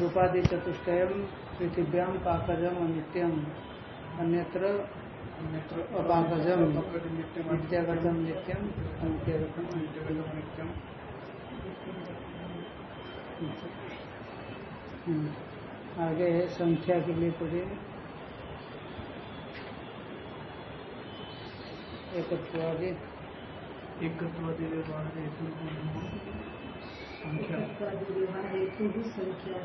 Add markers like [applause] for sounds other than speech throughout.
रूपादि चतुष्टय पृथिव्याम पाकजम अनित्यम अन्यत्र अपाकजम नित्यम नित्यम आगे है संख्या के लिए पूरी। एकत्वादि हेतु संख्या।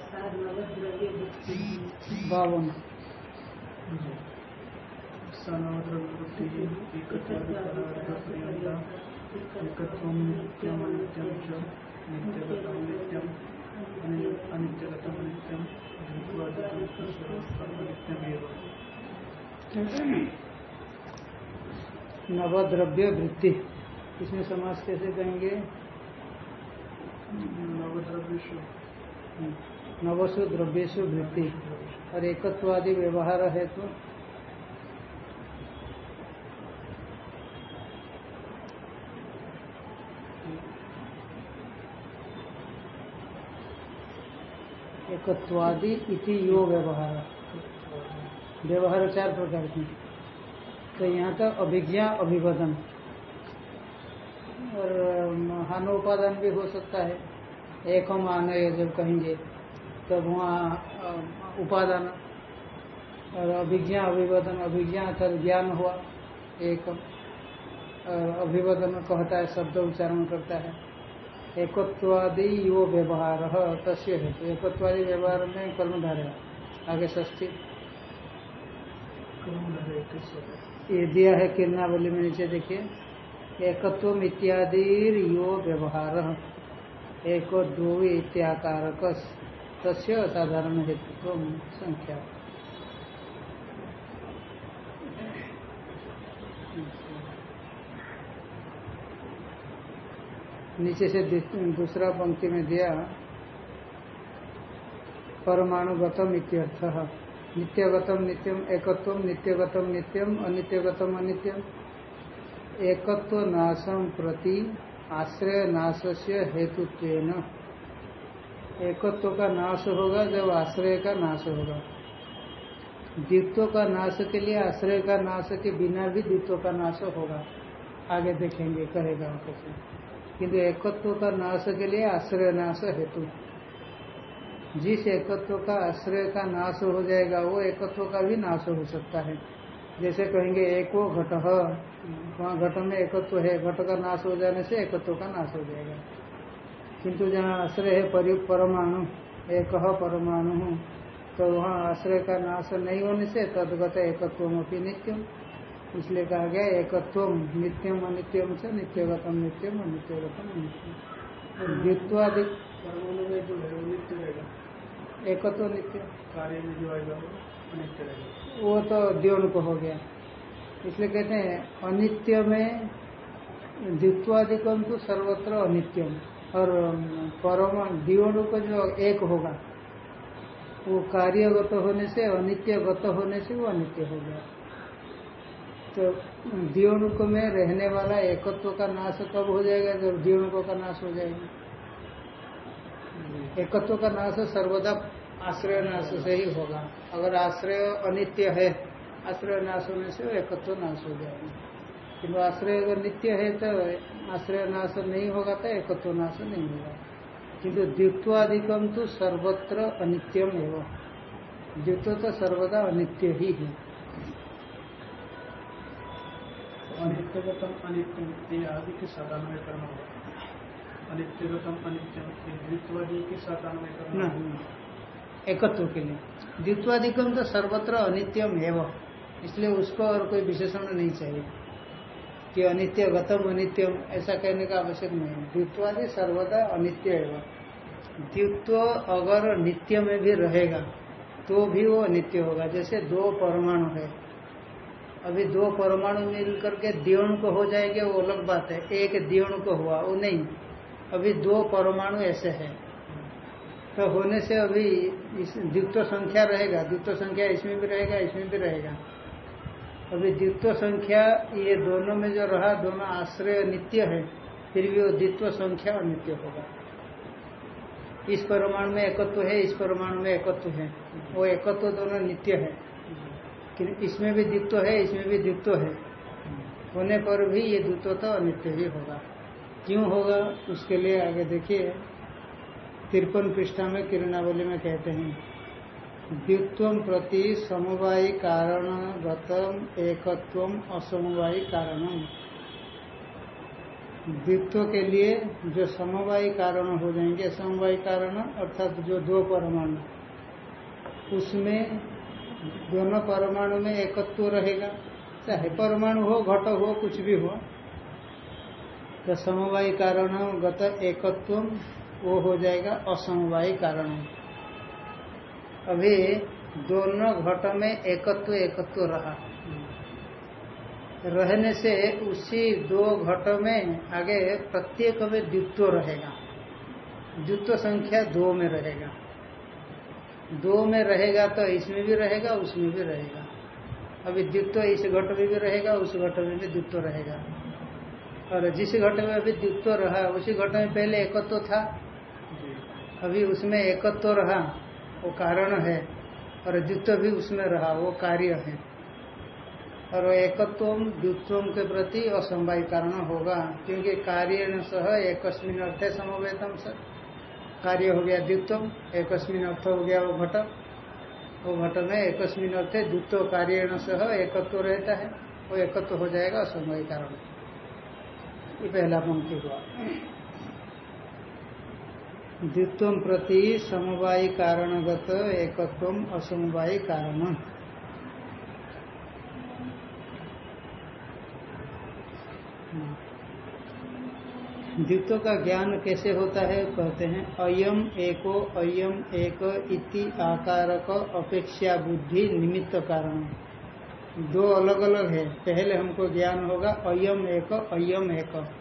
बावन। एकत्वं नित्यम् अनित्यं च नित्यगतं नित्यम् अनित्यगतं नित्यं नित्यमेव नवद्रव्य वृत्ति इसमें समाज कैसे कहेंगे? नवद्रव्येषु। नवसु द्रव्येशु वृत्ति। और एकत्वादि व्यवहार है तो? एकत्वादि इति यो व्यवहार। व्यवहार चार प्रकार की। तो यहाँ का अभिज्ञा अभिवदन। और हानोपादान भी हो सकता है। एक हम आने जब कहेंगे तब वहाँ उपादान और अभिज्ञा अभिवदन अभिज्ञा अर्थात ज्ञान हुआ एक और अभिवदन कहता है शब्द उच्चारण करता है। एकत्वादि यो व्यवहार तस्य है तो एकत्वादि व्यवहार में कर्मधारय आगे ष्ठी ये दिया है किरणावली में नीचे देखिए। एकत्व इत्यादि यो व्यवहार। एक दो इत्याकारक तस्य असाधारण हेतुत्व संख्या। नीचे से दूसरा पंक्ति में दिया, परमाणुगतम इत्यर्थ। नित्यगतम नित्यम एकत्व नित्यगतम नित्यम, अनित्यगतम अनित्यम। एकत्व नाशम प्रति आश्रय नाश से हेतुत्व एकत्व का नाश होगा जब आश्रय का नाश होगा। द्वित्व का नाश के लिए आश्रय का नाश के बिना भी द्वित्व का नाश होगा। आगे देखेंगे, करेगा कैसे? किंतु एकत्व का नाश के लिए आश्रय नाश हेतु। जिस एकत्व का आश्रय का नाश हो जाएगा, वो एकत्व का भी नाश हो सकता है। जैसे कहेंगे एको घट वहाँ घट में एकत्व है घट का नाश हो जाने से एकत्व का नाश हो जाएगा। किंतु जहाँ आश्रय है परि परमाणु एक परमाणु तो वहाँ आश्रय का नाश नहीं होने से तदगत एकत्व अपनी नित्यम। इसलिए कहा गया एकत्व नित्यम अनित्यम से नित्यगतम नित्यम अनित्यगतम नित्यम। द्वित्वादि परमाणु में जो है वो नित्य रहेगा। एकत्व नित्य। कार्य में जो आएगा वो अनित्य रहेगा। वो तो द्योन को हो गया। इसलिए कहते हैं अनित्य में द्वित्वादिकम तो सर्वत्र अनित्यम। और परम दियोणु को जो एक होगा वो कार्यगत होने से अनित्यगत होने से वो अनित्य हो गया। तो दियोणुक में रहने वाला एकत्व का नाश कब हो जाएगा जब दियोणुकों का नाश हो जाएगा? एकत्व का नाश सर्वदा आश्रय नाश से ही होगा। अगर आश्रय अनित्य है आश्रय नाश होने से एकत्व नाश हो जाएगा। किंतु आश्रय अगर नित्य है तो आश्रय नाश नहीं होगा तो एकत्व नाश नहीं होगा। किंतु द्वित्वाधिकम तो सर्वत्र अनित्यम एवं। द्वित्व तो सर्वदा अनित्य ही है। अनित्यगतम अनित्यम ये आदि के साथ अन्वय करना होगा अनित्यगतम अनित्यम ये द्वित्वादि के अन्वय करना होगा एकत्व के लिए। द्वित्वाधिकम तो सर्वत्र अनित्यम एवं। इसलिए उसको और कोई विशेषण नहीं चाहिए। कि अनित्य, गतम, अनित्यम, ऐसा कहने का आवश्यक नहीं है। द्वित्वादि सर्वदा अनित्य एवं। द्वित्व अगर नित्य में भी रहेगा तो भी वो अनित्य होगा। जैसे दो परमाणु है। अभी दो परमाणु मिल करके द्योण को हो जाएँगे, वो अलग बात है। एक द्योण को हुआ, वो नहीं। अभी दो परमाणु ऐसे है। तो होने से अभी इस द्वित्व संख्या रहेगा, द्वित्व संख्या इसमें भी रहेगा, इसमें भी रहेगा। अभी द्वित्व संख्या ये दोनों में जो रहा, दोनों आश्रय नित्य है, फिर भी वो द्वित्व संख्या अनित्य होगा। इस परमाणु में एकत्व है, इस परमाणु में एकत्व है। वो एकत्व दोनों नित्य है। इसमें भी द्वित्व है, इसमें भी द्वित्व है। होने पर भी ये द्वित्व तो अनित्य ही होगा। क्यों होगा, उसके लिए आगे देखिए। तिरपन पृष्ठा में किरणावली में कहते हैं, द्वित्व प्रति समवायी कारण गतम एकत्व असमवायी कारणम। द्वित्व के लिए जो समवायी कारण हो जाएँगे, समवायी कारण अर्थात जो दो परमाणु, उसमें दोनों परमाणु में एकत्व रहेगा। चाहे परमाणु हो, घट हो, कुछ भी हो तो समवायी कारण गत एकत्व वो हो जाएगा असमवायी कारण। अभी दोनों घट में एकत्व एकत्व रहा। रहने से उसी दो घट में आगे प्रत्येक में द्वित्व रहेगा। द्वित्व संख्या दो में रहेगा। दो में रहेगा तो इसमें भी रहेगा, उसमें भी रहेगा। अभी द्वित्व इस घट में भी रहेगा, उस घट में भी द्वित्व रहेगा। और जिस घट में अभी द्वित्व रहा, उसी घट में पहले एकत्व था। अभी उसमें एकत्व तो रहा, वो कारण है, और द्वित्व भी उसमें रहा, वो कार्य है। और वो एकत्व द्वित्व के प्रति असंवाय कारण होगा, क्योंकि कार्य सह एकस्मिन अर्थ है समवेतम सर कार्य हो गया द्वित्व एकस्मिन अर्थ हो गया वो घट। वो घट में एकस्मिन अर्थ है द्वित्व कार्य सह एकत्व रहता है, वो एकत्व हो जाएगा असंवाय कारण। ये पहला पंक्ति हुआ। द्वित्व प्रति समवायी कारणगत एकत्व असमवायी कारण द्वित्व का ज्ञान कैसे होता है, कहते हैं, अयम एको, अयम एक इति आकारक अपेक्षा बुद्धि निमित्त कारण। दो अलग अलग है। पहले हमको ज्ञान होगा अयम एक अयम एक।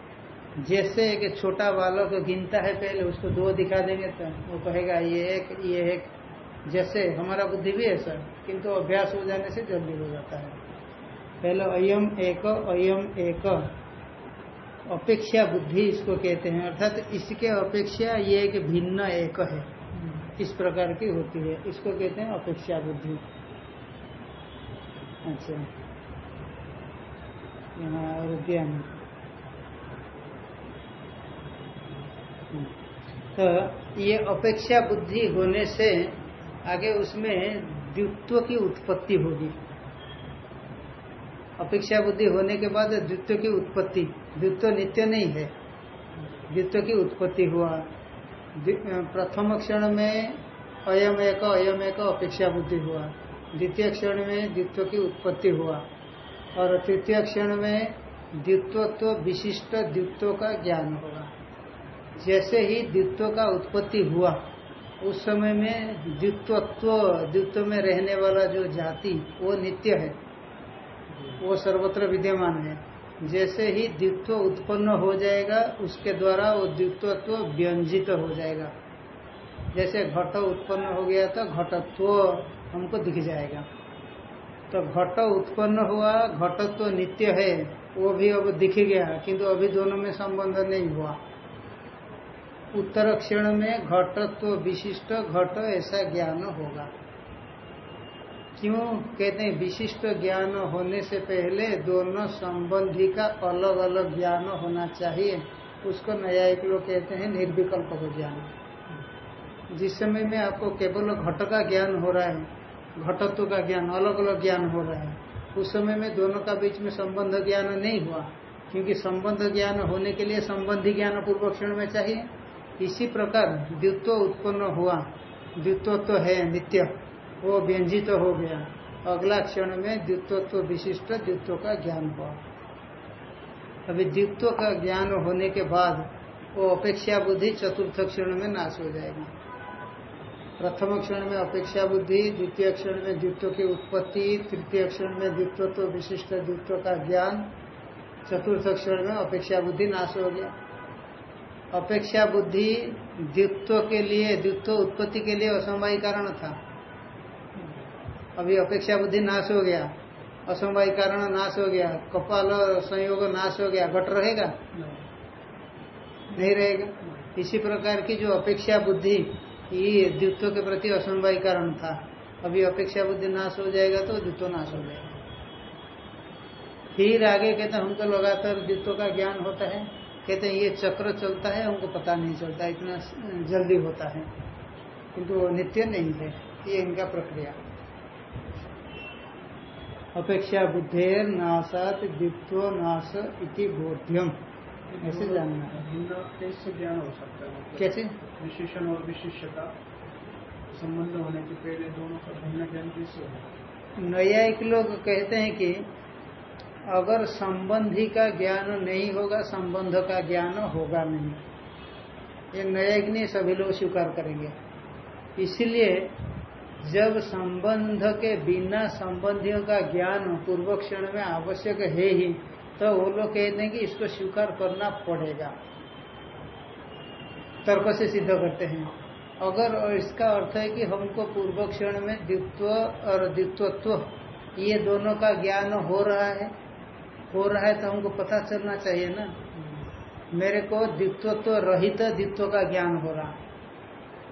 जैसे एक छोटा बालक गिनता है पहले, उसको दो दिखा देंगे तो वो कहेगा, ये एक ये एक। जैसे हमारा बुद्धि भी ऐसा किंतु अभ्यास हो जाने से जल्दी हो जाता है। पहले अयम एक अयम एक। अपेक्षा बुद्धि इसको कहते हैं, अर्थात तो इसके अपेक्षा ये एक भिन्न एक है। इस प्रकार की होती है। इसको कहते हैं अपेक्षा बुद्धि। अच्छा। यहाँ ज्ञान। तो ये अपेक्षा बुद्धि होने से आगे उसमें द्वित्व की उत्पत्ति होगी। अपेक्षा बुद्धि होने के बाद द्वित्व की उत्पत्ति। द्वित्व नित्य नहीं है। द्वित्व की उत्पत्ति हुआ। प्रथम क्षण में अयम एक अयम एक अपेक्षा बुद्धि हुआ। द्वितीय क्षण में द्वित्व की उत्पत्ति हुआ। और तृतीय क्षण में द्वित्वत्व विशिष्ट द्वित्व का ज्ञान होगा। जैसे ही द्वित्व का उत्पत्ति हुआ, उस समय में द्वित्वत्व, द्वित्व में रहने वाला जो जाति, वो नित्य है। वो सर्वत्र विद्यमान है। जैसे ही द्वित्व उत्पन्न हो जाएगा, उसके द्वारा वो द्वित्वत्व व्यंजित हो जाएगा। जैसे घट उत्पन्न हो गया तो घटत्व हमको दिख जाएगा। तो घट उत्पन्न हुआ, घटत्व नित्य है, वो भी अब दिख गया, किंतु अभी दोनों में संबंध नहीं हुआ। उत्तर क्षण में घटत्व विशिष्ट घट ऐसा ज्ञान होगा। क्यों? कहते हैं, विशिष्ट ज्ञान होने से पहले दोनों संबंधी का अलग अलग ज्ञान होना चाहिए। उसको न्यायिक लोग कहते हैं, निर्विकल्प ज्ञान। जिस समय में आपको केवल घट का ज्ञान हो रहा है, घटत्व का ज्ञान अलग अलग ज्ञान हो रहा है, उस समय में दोनों का बीच में संबंध ज्ञान नहीं हुआ। क्योंकि संबंध ज्ञान होने के लिए संबंधी ज्ञान पूर्व क्षण में चाहिए। इसी प्रकार द्वित्व उत्पन्न हुआ। द्वित्व तो है नित्य। वो व्यंजित तो हो गया। अगला क्षण में द्वित्व विशिष्ट द्वित्व का ज्ञान हुआ। अभी द्वित्व का ज्ञान होने के बाद वो अपेक्षा बुद्धि चतुर्थ क्षण में नाश हो जाएगी। प्रथम क्षण में अपेक्षा बुद्धि, द्वितीय क्षण में द्वित्व की उत्पत्ति, तृतीय क्षण में द्वित्व तो विशिष्ट द्वित्व का ज्ञान, चतुर्थ क्षण में अपेक्षा बुद्धि नाश हो गया। अपेक्षा बुद्धि द्वित्व के लिए, द्वित्व उत्पत्ति के लिए असमवाय कारण था। अभी अपेक्षा बुद्धि नाश हो गया, असमवाय कारण नाश हो गया, कपाल संयोग नाश हो गया, घट रहेगा? नहीं रहेगा। इसी प्रकार की जो अपेक्षा बुद्धि, ये द्वित्व के प्रति असमवाय कारण था। अभी अपेक्षा बुद्धि नाश हो जाएगा तो द्वित्व नाश हो जाएगा। फिर आगे कहते हमको लगातार द्वित्व का ज्ञान होता है। कहते हैं ये चक्र चलता है उनको पता नहीं चलता इतना जल्दी होता है। किंतु वो नित्य नहीं है ये इनका प्रक्रिया। अपेक्षा बुद्धेर नाशात द्वित्व नाश इति बोध्यम। ऐसे जानना है? ज्ञान हो सकता है? मतलब कैसे? विशेषण और विशिष्यता संबंध होने के पहले दोनों का भिन्न ज्ञान कैसे होगा? न्यायिक लोग कहते हैं कि अगर संबंधी का ज्ञान नहीं होगा, संबंध का ज्ञान होगा नहीं। ये न्यायिक नहीं सभी लोग स्वीकार करेंगे। इसलिए जब संबंध के बिना संबंधियों का ज्ञान पूर्व क्षण में आवश्यक है ही तो वो लोग कहते हैं कि इसको स्वीकार करना पड़ेगा। तर्क से सिद्ध करते हैं। अगर इसका अर्थ है कि हमको पूर्व क्षण में द्वित्व और द्वित्वत्व, ये दोनों का ज्ञान हो रहा है हो रहा है तो हमको पता चलना चाहिए ना। मेरे को द्वित्वत्व रहित द्वित्व का ज्ञान हो रहा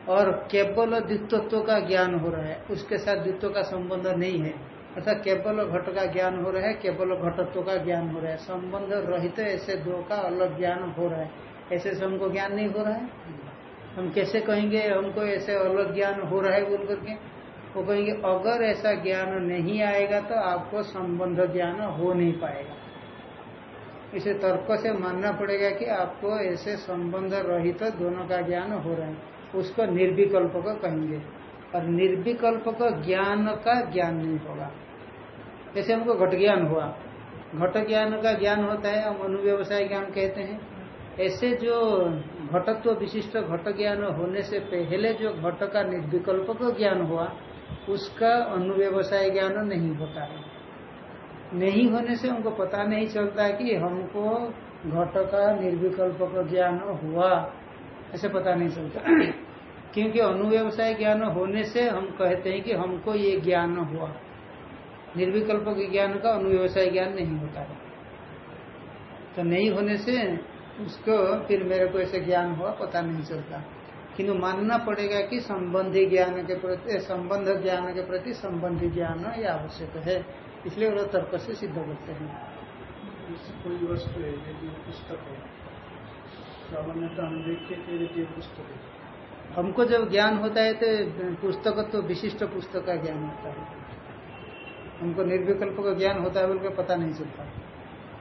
और केवल द्वित्वत्व का ज्ञान हो रहा है, उसके साथ द्वित्व का संबंध नहीं है। अर्थात केवल घट का ज्ञान हो रहा है, केवल घटत्व का ज्ञान हो रहा है। संबंध रहित ऐसे दो का अलग ज्ञान हो रहा है। ऐसे से हमको ज्ञान नहीं हो रहा है। हम कैसे कहेंगे, हमको ऐसे अलग ज्ञान हो रहा है बोल करके? वो कहेंगे, अगर ऐसा ज्ञान नहीं आएगा तो आपको संबंध ज्ञान हो नहीं पाएगा। इसे तर्क से मानना पड़ेगा कि आपको ऐसे संबंध रहित तो दोनों का ज्ञान हो रहा है। उसको निर्विकल्प को कहेंगे। और निर्विकल्प को ज्ञान का ज्ञान नहीं होगा। जैसे हमको घट ज्ञान हुआ। घट ज्ञान का ज्ञान होता है, हम अनुव्यवसाय ज्ञान कहते हैं। ऐसे जो घटत्व विशिष्ट घट ज्ञान होने से पहले जो घट का निर्विकल्प ज्ञान हुआ, उसका अनुव्यवसाय ज्ञान नहीं होता है। नहीं होने से उनको पता नहीं चलता कि हमको घट का निर्विकल्प का ज्ञान हुआ। ऐसे पता नहीं चलता। [clears throat] क्योंकि अनुव्यवसाय ज्ञान होने से हम कहते हैं कि हमको ये ज्ञान हुआ। निर्विकल्प के ज्ञान का अनुव्यवसाय ज्ञान नहीं होता है। तो नहीं होने से उसको फिर मेरे को ऐसे ज्ञान हुआ, पता नहीं चलता। किंतु मानना पड़ेगा कि संबंधी ज्ञान के प्रति, संबंध ज्ञान के प्रति संबंधी ज्ञान ये आवश्यक है। इसलिए वो तर्क से सिद्ध करते हैं। कोई वस्तु है यदि पुस्तक है सामान्यतः हम देखते थे यदि पुस्तक है। हमको जब ज्ञान होता है तो पुस्तक तो विशिष्ट पुस्तक का ज्ञान होता है। हमको निर्विकल्प का ज्ञान होता है बोलकर पता नहीं चलता।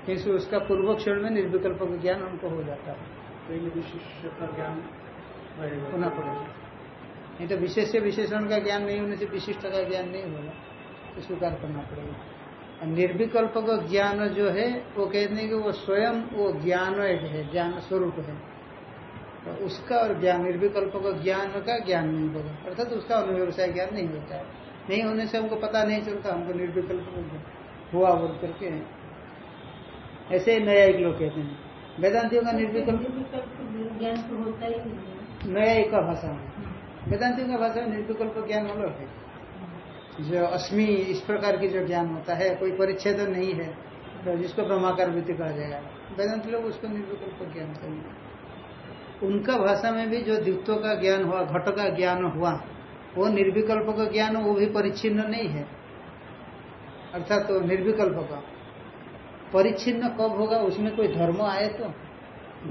क्योंकि उसका पूर्व क्षण में निर्विकल्प का ज्ञान हमको हो जाता है। तो विशिष्ट का ज्ञान होना पड़ेगा। नहीं तो विशेष विशेषण का ज्ञान नहीं होने से विशिष्ट का ज्ञान नहीं होगा। स्वीकार करना पड़ेगा। निर्विकल्प का ज्ञान जो है वो कहते हैं कि वो स्वयं वो ज्ञान है ज्ञान स्वरूप है। तो उसका और ज्ञान निर्विकल्प का ज्ञान का ज्ञान नहीं होगा। अर्थात तो उसका अनुव्यवसाय ज्ञान नहीं होता है। नहीं होने से हमको पता नहीं चलता हमको निर्विकल्प हुआ बोल करके। ऐसे ही नया एक लोग कहते हैं। वेदांतियों का निर्विकल्प ज्ञान तो होता ही नया एक का भाषा में। वेदांतियों का भाषा में निर्विकल्प ज्ञान अलग है। जो अस्मि, इस प्रकार की जो ज्ञान होता है, कोई परिच्छेद नहीं है तो जिसको ब्रह्माकार वृत्ति कहा जाएगा वेदांत लोग उसको निर्विकल्प ज्ञान करेंगे उनका भाषा में भी जो द्वित्व का ज्ञान हुआ, घट का ज्ञान हुआ, वो निर्विकल्प का ज्ञान, वो भी परिच्छिन्न नहीं है। अर्थात तो निर्विकल्प का। परिच्छिन्न कब होगा, उसमें कोई धर्म आए तो?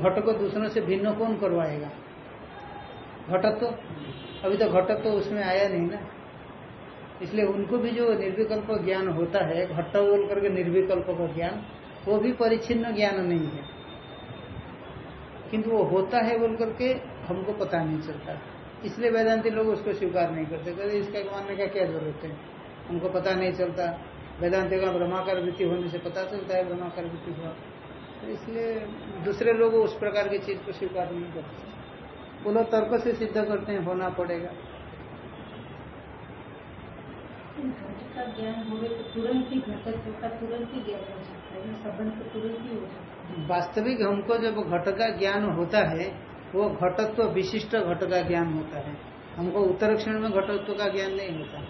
घट को दूसरों से भिन्न कौन करवाएगा? घटत्व? तो अभी तो घटत्व तो उसमें आया नहीं ना। इसलिए उनको भी जो निर्विकल्प ज्ञान होता है घट्ट बोल करके निर्विकल्प का ज्ञान, वो भी परिच्छिन्न ज्ञान नहीं है। किंतु वो होता है बोल करके हमको पता नहीं चलता। इसलिए वेदांति लोग उसको स्वीकार नहीं करते। कहते इसका मानने का क्या ज़रूरत है? उनको पता नहीं चलता। वेदांति का ब्रह्माकार वृत्ति होने से पता चलता है, ब्रह्माकार वृत्ति हुआ। तो इसलिए दूसरे लोग उस प्रकार की चीज़ को स्वीकार नहीं करते। वो लोग तर्क से सिद्ध करते हैं, होना पड़ेगा। ज्ञान हो तो तुरंत ही घटक का तुरंत ही ज्ञान हो सकता है संबंध तो तुरंत ही हो सकता है। वास्तविक हमको जब घट का ज्ञान होता है, वो घटत्व विशिष्ट घट का ज्ञान होता है। हमको उत्तर क्षण में घटत्व का ज्ञान नहीं होता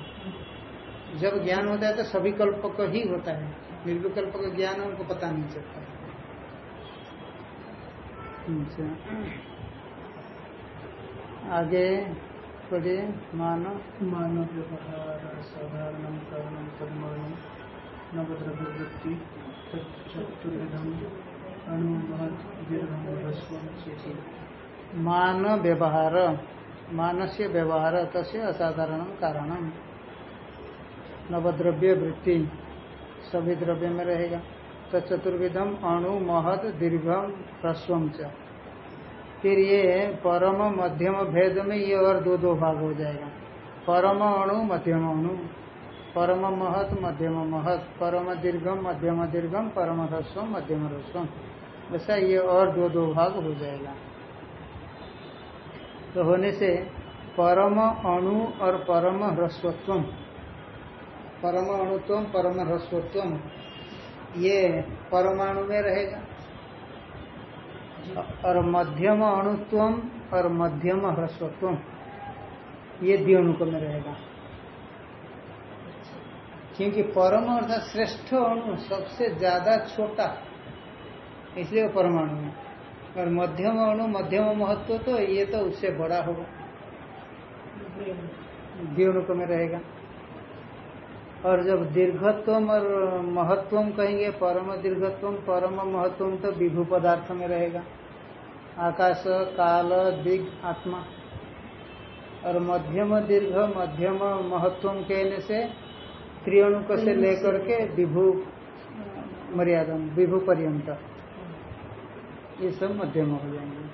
जब ज्ञान होता है तो सभी कल्प का ही होता है। निर्विकल्प का ज्ञान हमको पता नहीं चलता। अच्छा। आगे। पढ़िए मानो। मानव व्यवहार साधारण कारण तन्मय नवद्रव्यवृत्ति चतुर्विधम अणु महत दीर्घम ह्रस्वम चेति मान व्यवहार मानस्य व्यवहार, तस्य असाधारण कारण। नवद्रव्य वृत्ति, सभी द्रव्य में रहेगा। तो चतुर्विधम अणु, महत, दीर्घम, ह्रस्वम च। फिर ये परम मध्यम भेद में ये और दो दो भाग हो जाएगा। परम अणु, मध्यम अणु। परम महत, मध्यम महत। परम दीर्घम, मध्यम दीर्घम। परम ह्रस्वम मध्यम ह्रस्वम ऐसा ये और दो दो भाग हो जाएगा। तो होने से परम अणु और परम ह्रस्वत्व परम अणुत्व परम ह्रस्वत्व ये परमाणु में रहेगा। और मध्यम अणुत्व और मध्यम ह्रस्वत्व ये द्योनुक में रहेगा। क्योंकि परम अर्थात श्रेष्ठ अणु सबसे ज़्यादा छोटा, इसलिए परमाणु में और मध्यम अणु, मध्यम महत्व तो ये तो उससे बड़ा होगा। द्योनुक में रहेगा। और जब दीर्घत्व और महत्व कहेंगे परम दीर्घत्व परम महत्व तो विभू पदार्थ में रहेगा। आकाश काल दिग आत्मा। और मध्यम दीर्घ मध्यम महत्व कहने से त्रियाणुक से। लेकर के विभू मर्यादा विभू पर्यंत। ये सब मध्यम हो जाएँगे।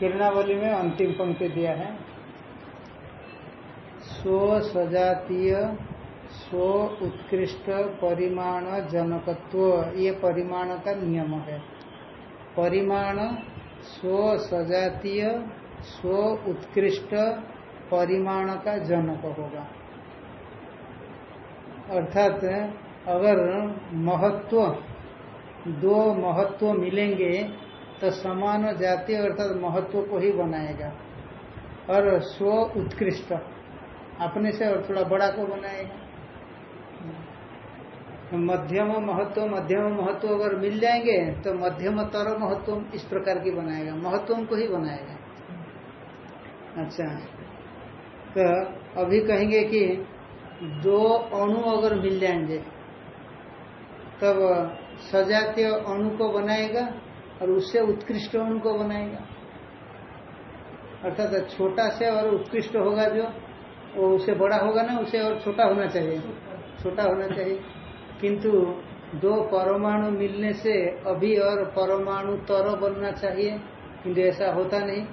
किरणावली में अंतिम पंक्ति दिया है। स्व सजातीय स्व उत्कृष्ट परिमाण जनकत्व, ये परिमाण का नियम है। परिमाण स्व सजातीय स्व उत्कृष्ट परिमाण का जनक होगा। अर्थात, अगर महत्व, दो महत्व मिलेंगे तो समान जाति अर्थात महत्व को ही बनाएगा। और स्व उत्कृष्ट, अपने से और थोड़ा बड़ा को बनाएगा। मध्यम महत्व मध्यम महत्व अगर मिल जाएँगे तो मध्यम तर महत्व इस प्रकार की बनाएगा। महत्व को ही बनाएगा। अच्छा। तो अभी कहेंगे कि दो अणु अगर मिल जाएँगे, तब सजातीय अणु को बनाएगा और उससे उत्कृष्ट उनको बनाएगा। अर्थात छोटा से और उत्कृष्ट होगा जो, वो उससे बड़ा होगा ना, उसे और छोटा होना चाहिए। छोटा होना चाहिए। किंतु दो परमाणु मिलने से अभी और परमाणु तर बनना चाहिए। किंतु ऐसा होता नहीं।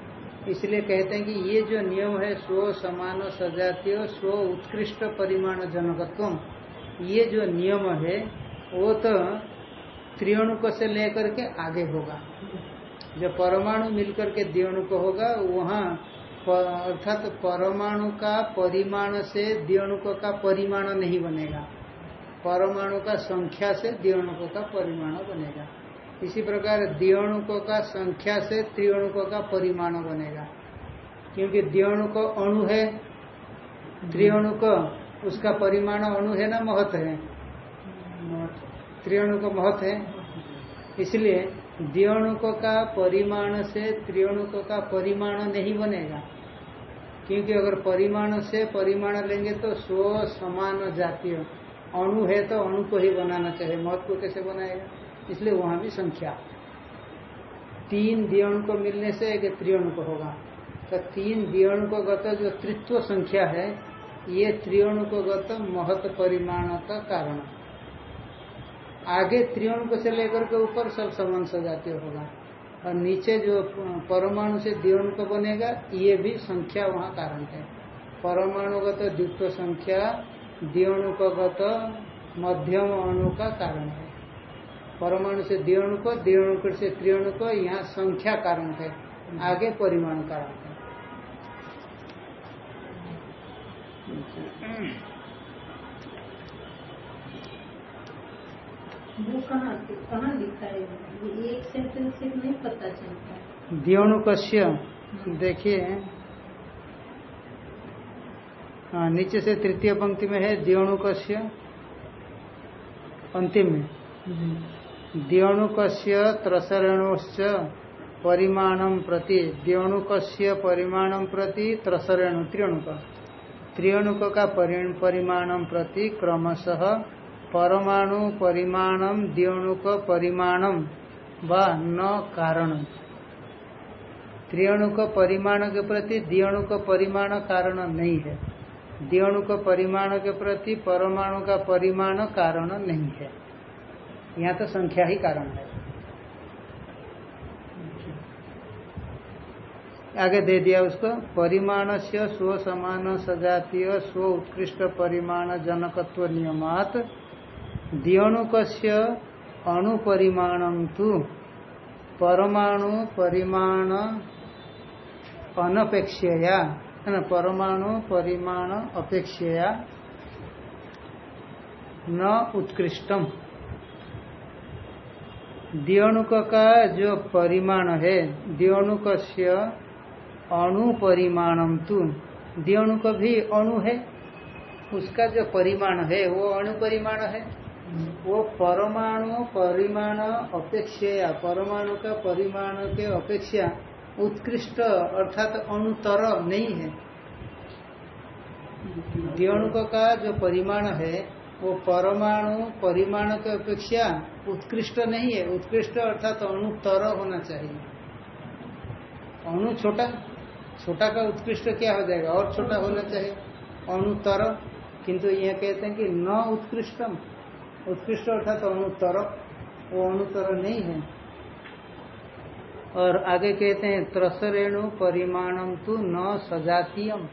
इसलिए कहते हैं कि ये जो नियम है, स्व समान सजातीय, स्व उत्कृष्ट परिमाण जनकत्व ये जो नियम है, वो तो त्रियाणुक से लेकर के आगे होगा। जब परमाणु मिलकर के द्विणुक होगा, वहाँ अर्थात परमाणु का परिमाण से द्विणुक का परिमाण नहीं बनेगा। परमाणु का संख्या से द्विणुक का परिमाण बनेगा। इसी प्रकार द्विणुक का संख्या से त्रिअणुक का परिमाण बनेगा। क्योंकि द्विअणुक अणु है, त्रिअणुक, उसका परिमाण अणु है ना महत्व है। त्रिअणुक महत्व है। इसलिए द्विअणुक का परिमाण से त्रिअणुक का परिमाण नहीं बनेगा। क्योंकि अगर परिमाण से परिमाण लेंगे तो स्व समान जातीय अणु है तो अणु को ही बनाना चाहिए। महत्व को कैसे बनाएगा? इसलिए वहाँ भी संख्या। तीन दियण को मिलने से एक त्रियण को होगा। तो तीन दियण को गत जो तृत्व संख्या है, ये त्रियण को गत महत्व परिमाण का कारण। आगे त्रियण को से लेकर के ऊपर सब समान सजातीय होगा। और नीचे जो परमाणु से द्विण को बनेगा, ये भी संख्या वहाँ कारण है। परमाणुगत द्वित्व संख्या द्विणुकगत मध्यम अणु का कारण है। परमाणु से द्विणुक द्विणुक से त्रिअणुक यहाँ संख्या कारण है। आगे परिमाण कारण है। वो कहाँ कहाँ लिखा है? ये एक सेंटेंस से नहीं पता चलता दियोणुकस्य देखिए। हाँ नीचे से तृतीय पंक्ति में है दियोणुकस्य अंतिम में। दियोणुकस्य त्रसरेणुश्च परिमाणम प्रति दियोणुकस्य परिमाणम प्रति त्रसरेणु त्रियणुक। त्रियणुक का परिमाणम प्रति क्रमशः परमाणु परिमाणम दियोणुक परिमाणम व न कारण। त्रियणुक परिमाण के प्रति दियोणुक परिमाण कारण नहीं है। दियोणुक परिमाण के प्रति परमाणु का परिमाण कारण नहीं है। यहाँ तो संख्या ही कारण है। आगे दे दिया उसको परिमाण से स्व समान सजातीय स्व उत्कृष्ट परिमाण जनकत्व नियमात दियोणुक अणुपरिमाणम तो परमाणु परिमाण अनपेक्षया है ना, परमाणु परिमाण अपेक्षया न उत्कृष्टम। दियोणुक का जो परिमाण है दियोणुक से अणु परिमाणम तु, दियोणुक भी अणु है, उसका जो परिमाण है, वो अणु परिमाण है। वो परमाणु परिमाण अपेक्षा परमाणु का परिमाण के अपेक्षा उत्कृष्ट अर्थात अणुतर नहीं है। दियोणुक का जो परिमाण है, वो परमाणु परिमाण के अपेक्षा उत्कृष्ट नहीं है। उत्कृष्ट अर्थात अणुतर होना चाहिए। अणु छोटा छोटा का उत्कृष्ट क्या हो जाएगा? और छोटा होना चाहिए। अणुतर किंतु यह कहते हैं कि न उत्कृष्टम। उत्कृष्ट अर्थात अणुतर वो अणुतर नहीं है। और आगे कहते हैं त्रसरेणु परिमाणम तो न सजातीयम।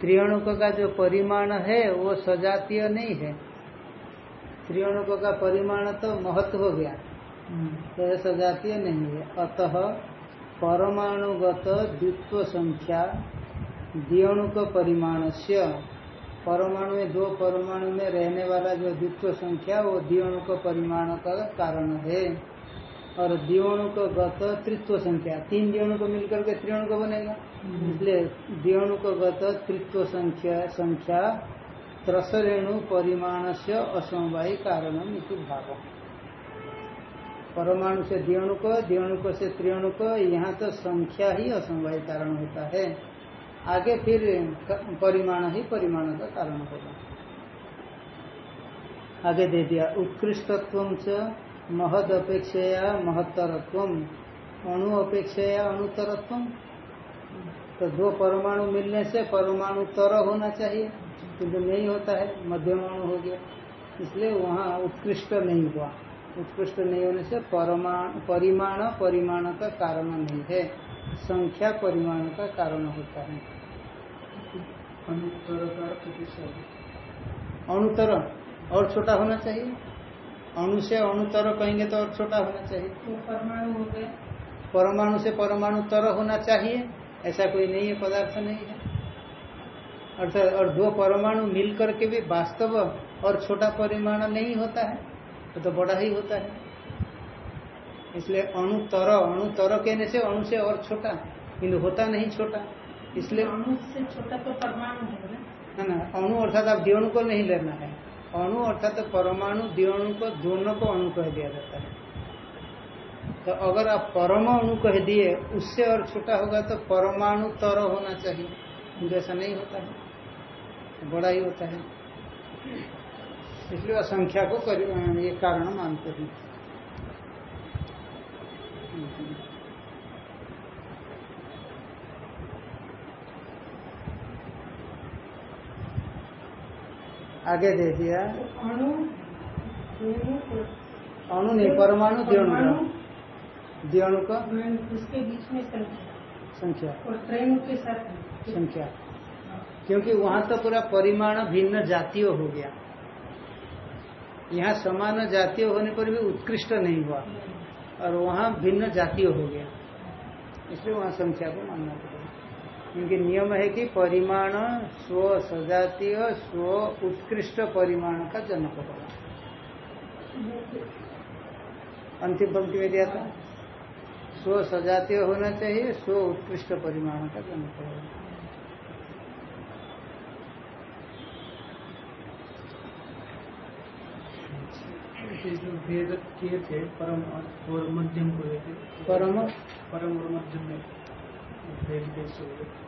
त्रियाणुक का जो परिमाण है, वो सजातीय नहीं है। त्रियाणुक का परिमाण तो महत्व हो गया। तो सजातीय नहीं है। अतः परमाणुगत द्वित्व संख्या दियोणुक परिमाण से परमाणु में दो परमाणु में रहने वाला जो द्वित्व संख्या, वो दियोणुक परिमाण का कारण है। और दियोणु को गत तृत्व संख्या, तीन दियोणु को मिलकर के त्रियोणु को बनेगा। इसलिए दियोणु को गत तृत्व संख्या संख्या त्रसरेणु परिमाण से असमवायी कारण भाव परमाणु से दियोणु को दियोणु को से त्रियोणु को, यहाँ तो संख्या ही असमवाय कारण होता है। आगे फिर परिमाण ही परिमाण का कारण होगा। आगे दे दिया, उत्कृष्टत्व च महद अपेक्षया महत्तरत्व, अणु अपेक्षया अणुतरत्व तो दो परमाणु मिलने से परमाणु तर होना चाहिए, किंतु नहीं होता है, मध्यम अणु हो गया। इसलिए वहाँ उत्कृष्ट नहीं हुआ। उत्कृष्ट नहीं होने से परमाणु, परिमाण परिमाण का कारण नहीं है। संख्या परिमाण का कारण होता है। अणुतर और छोटा होना चाहिए। अणु से अणुतर कहेंगे तो और छोटा होना चाहिए। तो परमाणु हो गया परमाणु से परमाणु तर होना चाहिए ऐसा कोई नहीं है पदार्थ नहीं है। अर्थात और दो परमाणु मिलकर के भी वास्तव और छोटा परिमाण नहीं होता है तो, तो बड़ा ही होता है। इसलिए अणु तर अणु तर कहने से अणु से और छोटा किंतु होता नहीं छोटा। इसलिए अणु से छोटा तो परमाणु है ना? ना अणु अर्थात आप दियोणु को नहीं लेना है। अणु अर्थात तो परमाणु द्विणु को दोनों को अणु कह दिया जाता है। तो अगर आप परम अणु कह दिए उससे और छोटा होगा तो परमाणु तर होना चाहिए। जैसा नहीं होता है। बड़ा ही होता है। इसलिए असंख्या को ये कारण मानते हैं। आगे दे दिया। अणु नहीं परमाणु द्योणु द्योणु का। उसके बीच में संख्या। और ट्रेन के साथ। संख्या। क्योंकि वहाँ तो पूरा परिमाण भिन्न जातीय हो गया। यहाँ समान जातीय होने पर भी उत्कृष्ट नहीं हुआ। और वहाँ भिन्न जातीय हो गया। इसलिए वहाँ संख्या को मानना पड़ेगा। क्योंकि नियम है कि परिमाण स्व सजातीय स्व उत्कृष्ट परिमाण का जनक होगा अंतिम पंक्ति में दिया था। स्व सजातीय होना चाहिए स्व उत्कृष्ट परिमाण का करना चाहिए जो भेद किए थे परम और मध्यम को लेते परम। परम और मध्यम में भेद कैसे हुए?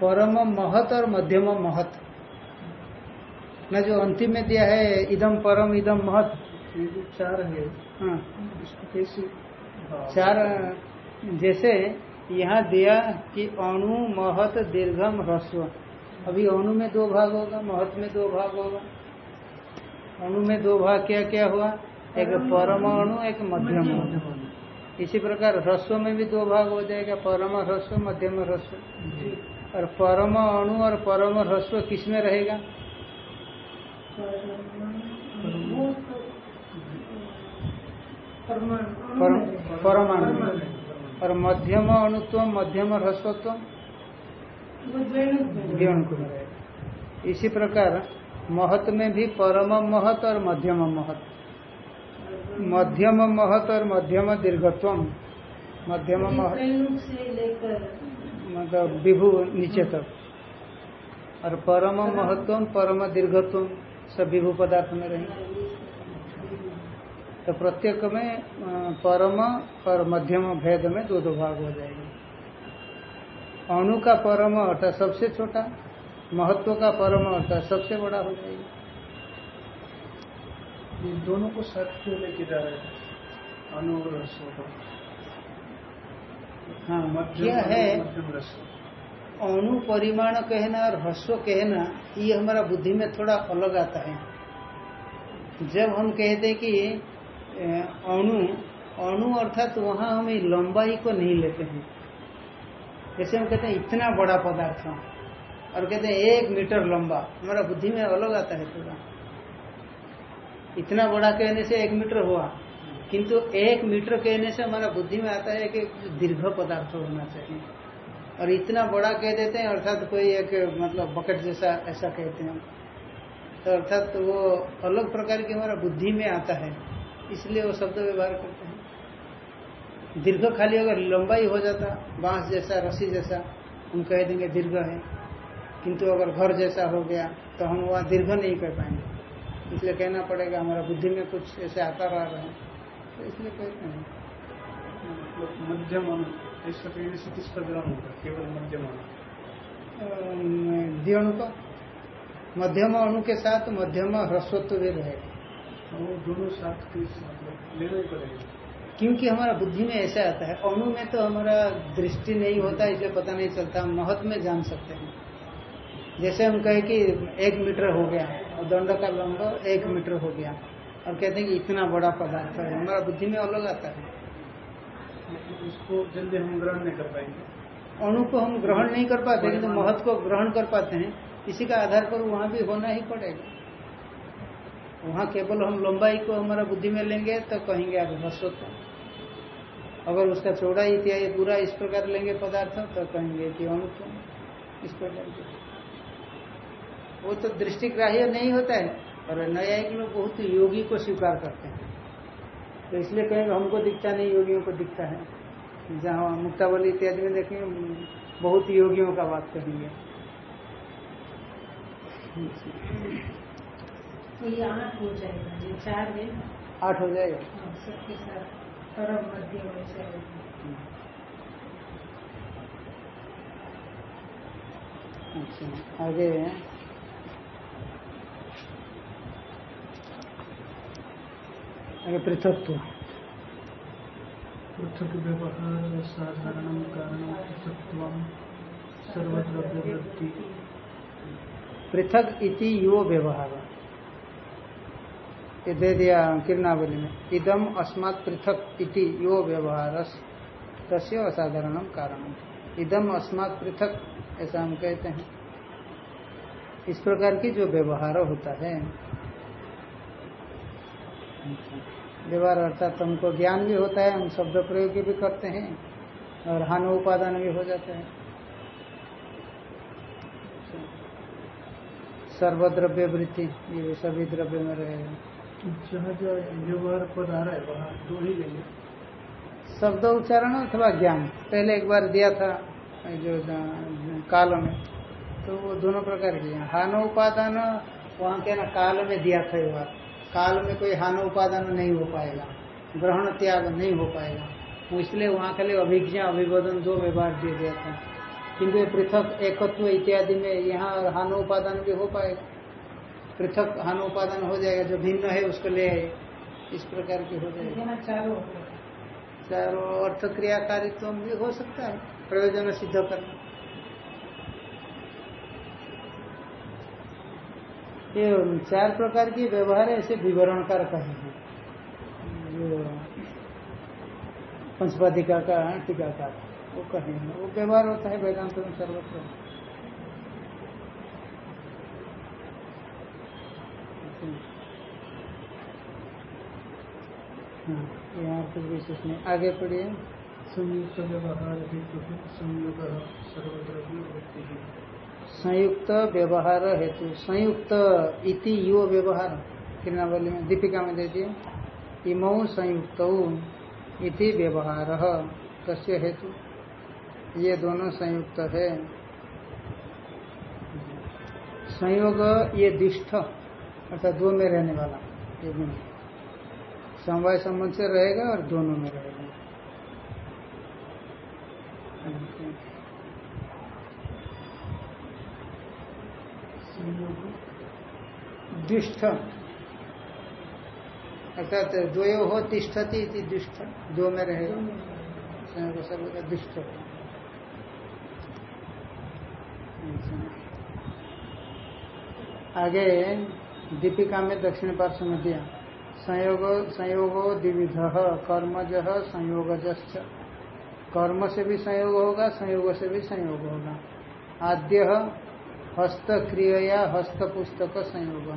परम महत और मध्यम महत। न जो अंतिम में दिया है इदम परम इदम महत। ये जो चार है हाँ। कैसे चार जैसे यहाँ दिया कि अणु महत दीर्घम ह्रस्व। अभी अणु में दो भाग होगा महत में दो भाग होगा। अणु में दो भाग क्या क्या हुआ? एक परम अणु एक मध्यम अणु। इसी प्रकार ह्रस्व में भी दो भाग हो जाएगा परम ह्रस्व मध्यम ह्रस्व। और परम अणु और परम ह्रस्व किसमें रहेगा? परमाणु। और मध्यम अणुत्व, मध्यम ह्रस्वत्व? इसी प्रकार महत में भी परम महत और मध्यम महत। मध्यम महत और मध्यम दीर्घत्व। मध्यम महत। मतलब विभु नीचे तक। और परम महत्व परम दीर्घत्व सब विभु पदार्थ में रहेंगे तो प्रत्येक में परम और मध्यम भेद में दो दो भाग हो जाएँगे। अणु का परम अर्थात सबसे छोटा, महत्व का परम अर्थात सबसे बड़ा हो जाएगा। दोनों को साथ क्यों लेके जा रहे हैं? और हाँ अणु, है? अणु परिमाण कहना और ह्रस्व कहना ये हमारा बुद्धि में थोड़ा अलग आता है। जब हम कहते हैं कि अणु अणु अर्थात तो वहाँ हम लंबाई को नहीं लेते हैं। जैसे हम कहते हैं इतना बड़ा पदार्थ और कहते हैं एक मीटर लंबा हमारा बुद्धि में अलग आता है थोड़ा। इतना बड़ा कहने से एक मीटर हुआ। किंतु एक मीटर कहने से हमारा बुद्धि में आता है कि दीर्घ पदार्थ होना चाहिए। और इतना बड़ा कह देते हैं, अर्थात कोई एक मतलब बकेट जैसा ऐसा कहते हैं। तो अर्थात तो वो अलग प्रकार की हमारा बुद्धि में आता है, इसलिए वो शब्द व्यवहार करते हैं। दीर्घ खाली अगर लंबाई हो जाता, बाँस जैसा, रस्सी जैसा, हम कह देंगे दीर्घ है। किंतु अगर घर जैसा हो गया तो हम वहाँ दीर्घ नहीं कर पाएँगे। इसलिए कहना पड़ेगा, हमारा बुद्धि में कुछ ऐसे आकार आ रहा है। तो इसलिए कहते हैं मतलब मध्यम अणु ऐसा कहने से ग्रहण होगा केवल मध्यम अणु का मध्यम अणु के साथ मध्यम ह्रस्वत्व भी रहेगा वो दोनों साथ लेना ही पड़ेगा क्योंकि हमारा बुद्धि में ऐसा आता है अणु में तो हमारा दृष्टि नहीं होता इसलिए पता नहीं चलता हम महत्व में जान सकते हैं। जैसे हम कहें कि एक मीटर हो गया और दंड का लंब एक मीटर हो गया। और कहते हैं कि इतना बड़ा पदार्थ है हमारा बुद्धि में अलग आता है। उसको जल्दी हम ग्रहण नहीं कर पाएँगे। अणु को हम ग्रहण नहीं कर पाते किंतु महत्व को ग्रहण कर पाते हैं। इसी का आधार पर वहाँ भी होना ही पड़ेगा। वहाँ केवल हम लंबाई को हमारा बुद्धि में लेंगे तो कहेंगे आप ह्रस्वत्व अगर उसका चौड़ाई इत्यादि पूरा इस प्रकार लेंगे पदार्थ तो कहेंगे कि अणुत्व इस प्रकार के। वो तो दृष्टिग्राह्य नहीं होता है। और न्यायिक लोग बहुत योगी को स्वीकार करते हैं। तो इसलिए कहेंगे हमको दिखता नहीं योगियों को दिखता है। जहाँ मुक्तावली इत्यादि में देखेंगे बहुत योगियों का बात करेंगे तो ये आठ हो जाएगा ये चार आठ हो जाएगा। हाँ, सबके साथ परम मध्य वैसे अच्छा आगे आगे पृथकत्व पृथक व्यवहार साधारण कारण पृथक्व सर्वद्रव्य वृत्ति पृथक इति यो व्यवहार। ये दे दिया किरणावली में। इदम अस्मात् पृथक इति यो व्यवहार तस्य असाधारण कारण। इदम अस्मात् पृथक ऐसा हम कहते हैं। इस प्रकार की जो व्यवहार होता है व्यवहार अर्थात हमको ज्ञान भी होता है हम शब्द प्रयोग भी करते हैं और हानि उपादान भी हो जाता है। सर्वद्रव्य वृत्ति ये सभी द्रव्य में रहेगा जहाँ जो व्यवहार पद आ रहा है वहाँ दो ही लेंगे शब्द उच्चारण अथवा ज्ञान पहले एक बार दिया था जो काल में तो वो दोनों प्रकार के हानो उपादान वहाँ के ना काल में दिया था एक बार काल में कोई हानो उपादान नहीं हो पाएगा ग्रहण त्याग नहीं हो पाएगा। वो इसलिए वहाँ के लिए अभिज्ञा अभिवदन दो व्यवहार दिया गया था। किंतु पृथक एकत्व इत्यादि में यहाँ हानो उपादान भी हो पाएगा। पृथक हानो उपादान हो जाएगा जो भिन्न है उसको ले आए। इस प्रकार की हो जाएगी। चारों चारों अर्थ क्रियाकारित्व भी हो सकता है। प्रयोजन सिद्ध करना। ये चार प्रकार की व्यवहार ऐसे विवरण कर कहे हैं जो पंचपादिका का टीकाकार वो कहे हैं वो व्यवहार होता है वेदांत में सर्वत्र। हाँ यहाँ कुछ विशेष नहीं। आगे पढ़िए। संयुक्त व्यवहार हेतु संयोग सर्वद्रव्य वृत्ति संयुक्त व्यवहार हेतु, संयुक्त इति यो व्यवहार, किरणावली में, दीपिका में दे दिए इमौ संयुक्त इति व्यवहार कस्य हेतु। ये दोनों संयुक्त है संयोग ये दिष्ठ, अर्थात दो में रहने वाला ये गुण समवाय संबंध से रहेगा और दोनों में रहेगा संयोग दुष्ट। अर्थात द्वयो हो तिष्ठति इति दुष्ट। दो में रहेगा संयोग सर्वदा दुष्ट। आगे दीपिका में दक्षिण पार्श्व में दिया। संयोग संयोगो द्विविध। कर्मज संयोगज कर्म से भी संयोग होगा संयोग से भी संयोग होगा। आद्य हस्त क्रिया या हस्त पुस्तक संयोग।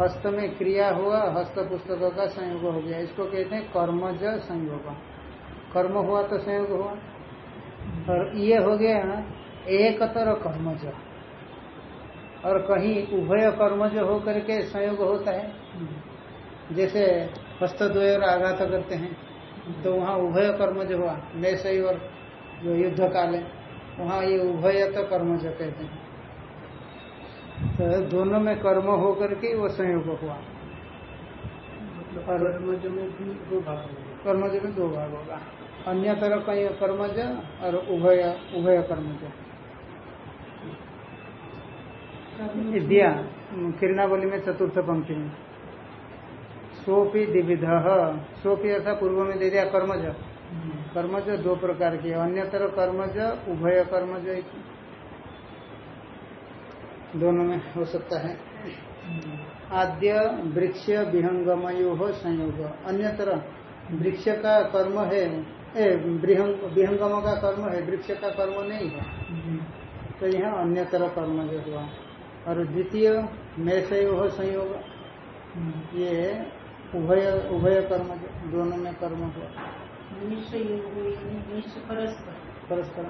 हस्त में क्रिया हुआ हस्त पुस्तक का संयोग हो गया। इसको कहते हैं कर्मज संयोग। कर्म हुआ तो संयोग हुआ। और ये हो गया एकतर कर्मज। और कहीं उभय कर्मज हो करके संयोग होता है। जैसे हस्तद्वय और आघात करते हैं तो वहाँ उभय कर्मज हुआ। नैसे और जो युद्ध काल है, वहाँ ये उभय तो कर्मज कहते हैं। दोनों में कर्म हो करके वो संयोग हुआ। मतलब कर्मज में भी दो भाग कर्मज में दो भाग होगा। अन्य तरह कहीं कर्मज और उभय उभय कर्मज। दिया किरणावली में चतुर्थ पंक्ति में। सोपी द्विविध सोपी अर्थात पूर्व में दे दिया कर्मज। कर्मज दो प्रकार के अन्यतर कर्मज उभय कर्मज दोनों में हो सकता है। आद्य वृक्ष विहंगमयो हो संयोग। अन्यतर वृक्ष का कर्म है विहंगम का कर्म है वृक्ष का कर्म नहीं है। तो यहाँ अन्यतर कर्म जो हुआ और द्वितीय मैसय हो संयोग ये उभय उभय कर्म दोनों में कर्म हुआ परस्पर।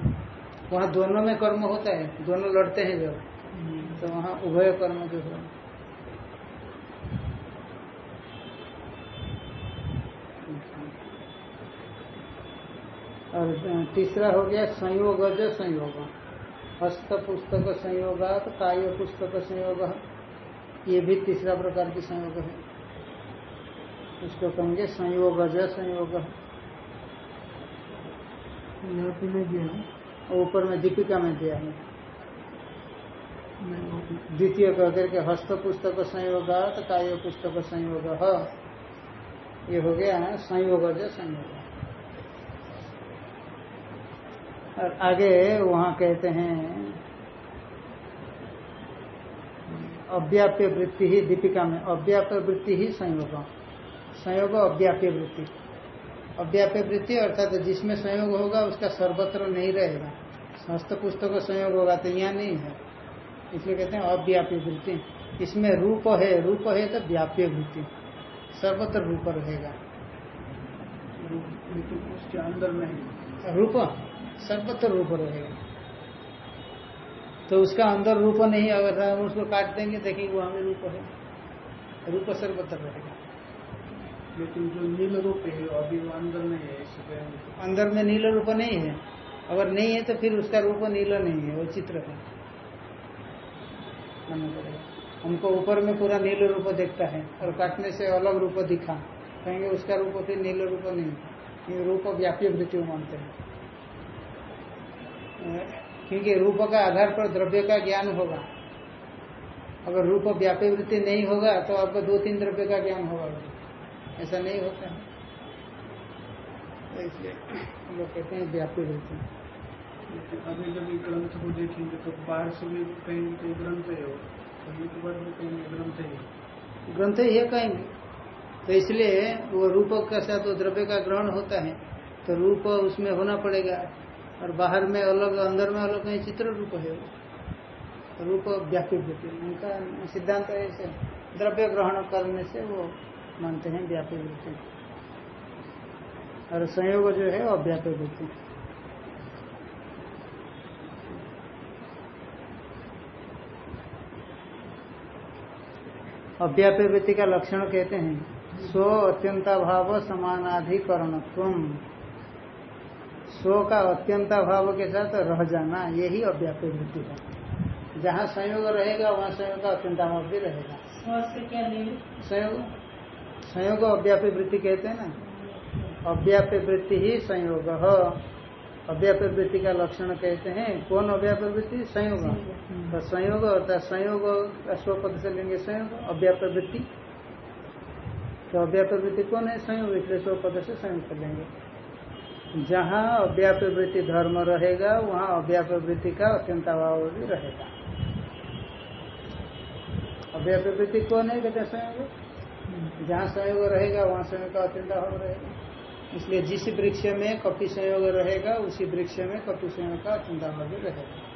वहाँ दोनों में कर्म होता है दोनों लड़ते हैं जब। तो वहाँ उभय कर्म जो हुआ और तीसरा हो गया संयोगज संयोग हस्त पुस्तक संयोगात काय पुस्तक संयोग। ये भी तीसरा प्रकार की संयोग है। उसको कहेंगे संयोग है। और ऊपर में दीपिका में दिया है। द्वितीय कह करके हस्त पुस्तक संयोगात काय पुस्तक संयोग ये हो गया संयोगज संयोग। और आगे वहाँ कहते हैं, अव्याप्य वृत्ति ही दीपिका में, अव्याप्य वृत्ति ही संयोग। संयोग अव्याप्य वृत्ति। अव्याप्य वृत्ति अर्थात जिसमें संयोग होगा उसका सर्वत्र नहीं रहेगा। हस्त पुस्तक संयोग होगा तो यहाँ नहीं है। इसलिए कहते हैं अव्याप्य वृत्ति इसमें रूप है रूप है तो व्याप्य वृत्ति सर्वत्र रूप रहेगा। उसके अंदर नहीं रूप सर्वत्र रूप रहेगा। तो उसका अंदर रूप नहीं अगर हम उसको काट देंगे देखेंगे वहाँ में रूप है। रूप सर्वत्र रहेगा। लेकिन जो नील रूप है अभी वो अंदर नहीं है अंदर में नील रूप नहीं है। अगर नहीं है तो फिर उसका रूप नीला नहीं है वो चित्र है। मानना पड़ेगा हमको ऊपर में पूरा नील रूप देखता है और काटने से अलग रूप दिखा। कहेंगे उसका रूप फिर नील रूप नहीं। रूप व्यापी वृत्ति मानते हैं। क्योंकि रूप का आधार पर द्रव्य का ज्ञान होगा। अगर रूप व्यापी वृत्ति नहीं होगा तो आपको दो तीन द्रव्य का ज्ञान होगा। ऐसा नहीं होता। है इसलिए लोग कहते हैं व्यापी वृत्ति। अभी जब ये ग्रंथ को देखेंगे तो बाहर से भी कहीं कहीं ग्रंथ है के बाद भी कहीं ग्रंथ है। ग्रंथ ही है कहेंगे। तो इसलिए वो रूप के साथ वो द्रव्य का ग्रहण होता है तो रूप उसमें होना पड़ेगा। और बाहर में अलग, अंदर में अलग कहीं चित्र रूप है रूप व्यापी वृत्ति उनका सिद्धांत ऐसे। द्रव्य ग्रहण करने से वो मानते हैं, व्यापी वृत्ति और संयोग जो है, वो अव्यापी वृत्ति अव्याप्य वृत्ति का लक्षण कहते हैं। स्व अत्यंताभाव समानाधिकरण स्व का अत्यंताभाव के साथ रह जाना यही अव्याप्य वृत्ति है। जहाँ संयोग रहेगा वहाँ संयोग का अत्यंताभाव भी रहेगा। संयोग? संयोग अव्याप्य वृत्ति कहते हैं ना? अव्याप्य वृत्ति ही संयोग। अव्याप्य वृत्ति का लक्षण कहते हैं। कौन अव्याप्य वृत्ति संयोग। तो संयोग अर्थात संयोग स्वपद से लेंगे संयोग अव्याप्य वृत्ति तो अव्याप्य वृत्ति कौन है? संयोग, इसलिए स्वपद से संयोग कर लेंगे। जहाँ अव्याप्य वृत्ति धर्म रहेगा, वहाँ अव्याप्य वृत्ति का अत्यंताभाव भी रहेगा। अव्याप्य वृत्ति कौन है? कहते संयोग। जहाँ संयोग रहेगा, वहाँ संयोग का अत्यंताभाव रहेगा। इसलिए जिस वृक्ष में कपि संयोग रहेगा, उसी वृक्ष में कपि संयोग का चिंताभाव भी रहेगा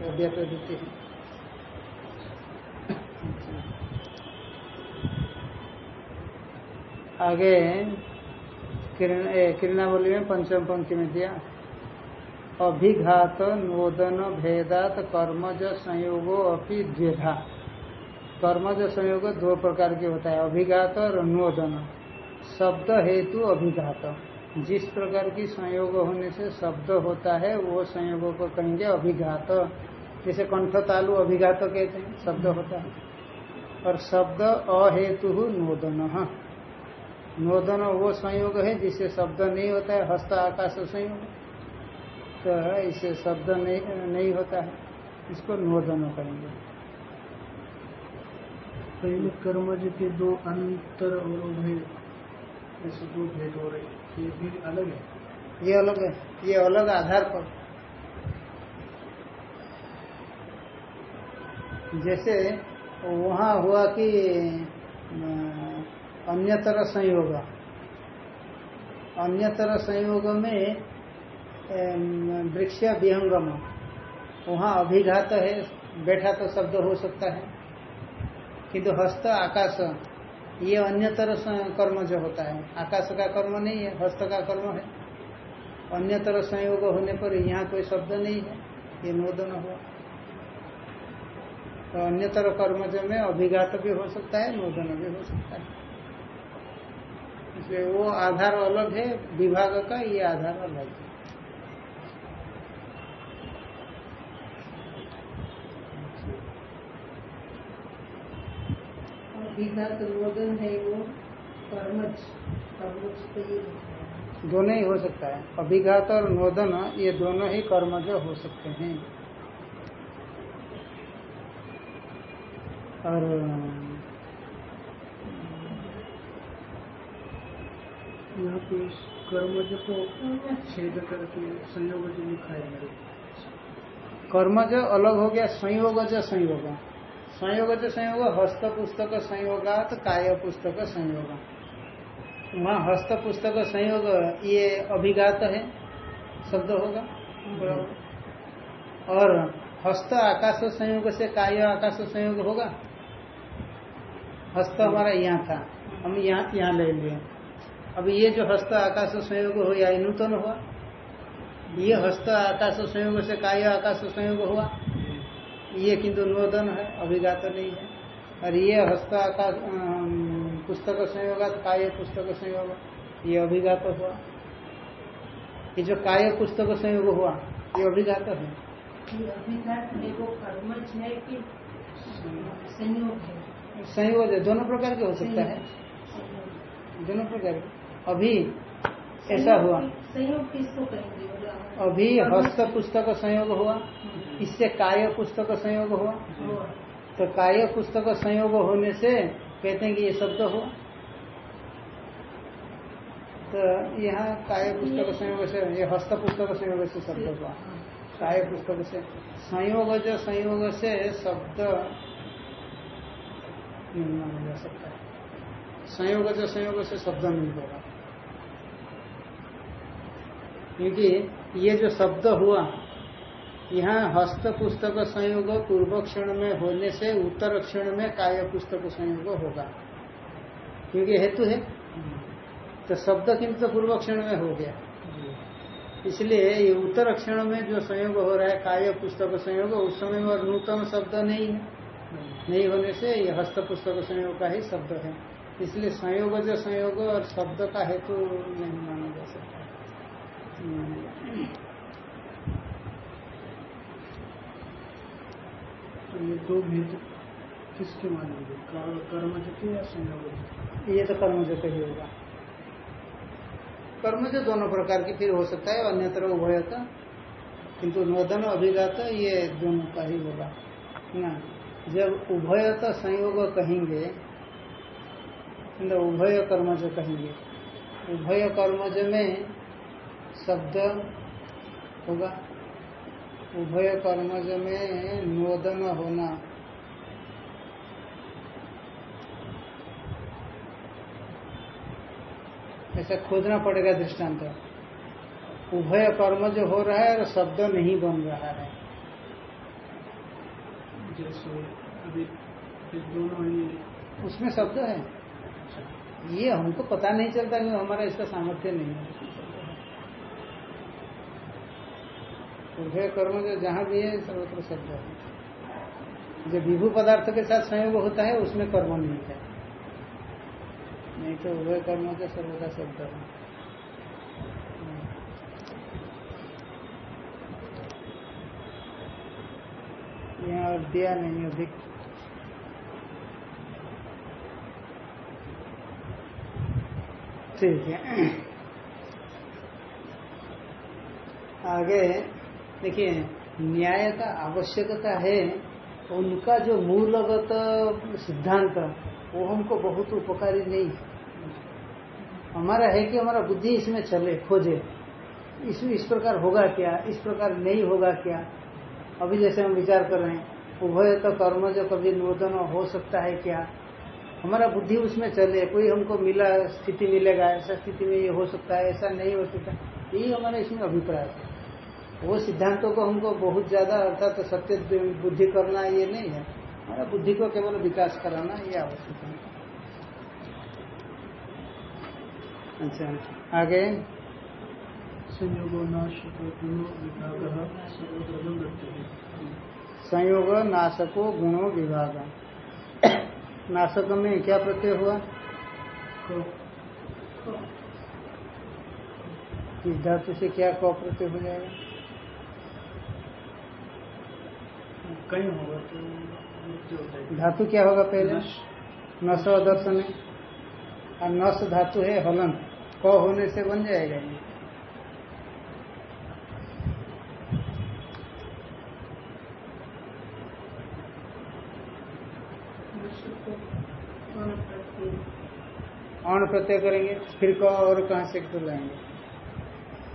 व्यक्ति है। आगे किरणावली में पंचम पंक्ति में दिया। अभिघात, नोदन, भेदात, कर्मज, संयोगो अपनी द्वेधा। कर्मज, संयोग दो प्रकार के होता है। अभिघात और नोदन। शब्द हेतु अभिघात। जिस प्रकार की संयोग होने से शब्द होता है, वो संयोग को कहेंगे अभिघात। जैसे कंठ तालु अभिघात कहते हैं, शब्द होता है। और शब्द अहेतु नोदन। नोदन वो संयोग है जिससे शब्द नहीं होता है, हस्त आकाश संयोग। तो इससे शब्द नहीं नहीं होता है, इसको नोदन कहेंगे। पहले कर्मज के दो अंतर और रहे ये अलग है। ये अलग है। ये अलग आधार पर। जैसे वहाँ हुआ कि अन्यतर संयोग। अन्यतर संयोग में वृक्ष विहंगम। वहाँ अभिघात है बैठा तो शब्द हो सकता है। किंतु हस्त आकाश ये अन्यतर कर्म जो होता है, आकाश का कर्म नहीं है, हस्त का कर्म है। अन्यतर संयोग होने पर यहाँ कोई शब्द नहीं है, ये नोदन हुआ। तो अन्य अन्यतर कर्मज में अभिघात भी हो सकता है, नोदन भी हो सकता है। इसलिए वो आधार अलग है, विभाग का ये आधार अलग है। है वो तो ये दोनों ही हो सकता है। अभिघात और नोदन, ये दोनों ही कर्मज हो सकते हैं। और यहाँ पे कर्मज को छेद करके संयोग लिखा है। कर्मज अलग हो गया, संयोगज संयोग संयोग जो संयोग हस्त पुस्तक संयोगात काय पुस्तक संयोग? वहाँ हस्त पुस्तक संयोग ये अभिघात है? शब्द होगा? और हस्त आकाश संयोग से काय आकाश संयोग होगा? हस्त हमारा यहाँ था हम यहाँ यहाँ ले लिए। अब ये जो हस्त आकाश संयोग हो या नूतन हुआ? ये हस्त आकाश संयोग से काय आकाश संयोग हुआ? ये किंतु नोदन है अभिघात नहीं है। और ये हस्ता का पुस्तक संयोग काय पुस्तक संयोग ये अभिघात हुआ। ये जो काय पुस्तक संयोग हुआ ये अभिघात है। है है? संयोग है दोनों प्रकार के हो सकता है। दोनों प्रकार के। अभी ऐसा हुआ। संयोग किसको कहेंगे? अभी हस्त पुस्तक संयोग हुआ। इससे काय पुस्तक संयोग हुआ। तो काय पुस्तक संयोग होने से कहते हैं कि ये शब्द हुआ तो यहाँ काय पुस्तक संयोग से, ये हस्त पुस्तक संयोग से शब्द हुआ। काय पुस्तक से। संयोग जो संयोग से शब्द नहीं माना जा सकता है। संयोग जो संयोग से शब्द नहीं होगा। क्योंकि ये जो शब्द हुआ यहाँ हस्त पुस्तक संयोग पूर्व क्षण में होने से उत्तर क्षण में काय पुस्तक संयोग होगा। क्योंकि हेतु है। तो शब्द किंतु तो पूर्व क्षण में हो गया। इसलिए ये उत्तर क्षण में जो संयोग हो रहा है काय पुस्तक संयोग, उस समय में और नूतन शब्द नहीं है। नहीं होने से ये हस्त पुस्तक संयोग का ही शब्द है। इसलिए संयोग जो संयोग और शब्द का हेतु नहीं माना जा सकता। तो ये दो भेद किसके मानेंगे कर्मज के या संयोग ये तो कर्मज का ही होगा। कर्मज दोनों प्रकार की फिर हो सकता है अन्यत्र उभयता किंतु नोदन अभिघात ये दोनों का ही होगा। ना? जब उभयता संयोग कहेंगे उभय कर्मज कहेंगे उभय कर्मज में शब्द होगा। उभय कर्मज में नोदन होना। ऐसा खोजना पड़ेगा दृष्टांत। उभय कर्म जो हो रहा है और शब्द नहीं बन रहा है। जैसे अभी दोनों ही उसमें शब्द है। ये हमको पता नहीं चलता कि हमारा इसका सामर्थ्य नहीं है। उभय कर्म जो जहाँ भी है, सर्वत्र शब्द है। जो विभू पदार्थ के साथ संयोग होता है, उसमें कर्म नहीं है। नहीं तो उभय कर्म जो सर्वदा शब्द है यहाँ और दिया नहीं अधिक ठीक है। आगे देखिए, न्याय का आवश्यकता है, उनका जो मूलगत सिद्धांत, वो हमको बहुत उपकारी नहीं हमारा है कि हमारा बुद्धि इसमें चले, खोजे। इस इस प्रकार होगा क्या, इस प्रकार नहीं होगा क्या? अभी जैसे हम विचार कर रहे हैं, उभय तो कर्म जो कभी नूतन हो सकता है क्या? हमारा बुद्धि उसमें चले, कोई हमको मिला, स्थिति मिलेगा, ऐसा स्थिति में ये हो सकता है, ऐसा नहीं हो सकता। यही हमारा इसमें अभिप्राय है। वो सिद्धांतों को हमको बहुत ज़्यादा अर्थात तो सत्य बुद्धि करना ये नहीं है। हमारा बुद्धि को केवल विकास कराना ये आवश्यक है। अच्छा आगे। संयोग संयोग नाशको गुणो विभाग। नाशक में क्या प्रत्यय हुआ? धातु से क्या क प्रत्यय हो जाएगा? कहीं होगा तो धातु क्या होगा पहले? नस। दर्शन और नस धातु है हलन। क होने से बन जाएगा। ये अण प्रत्यय करेंगे फिर क और कहा से लाएँगे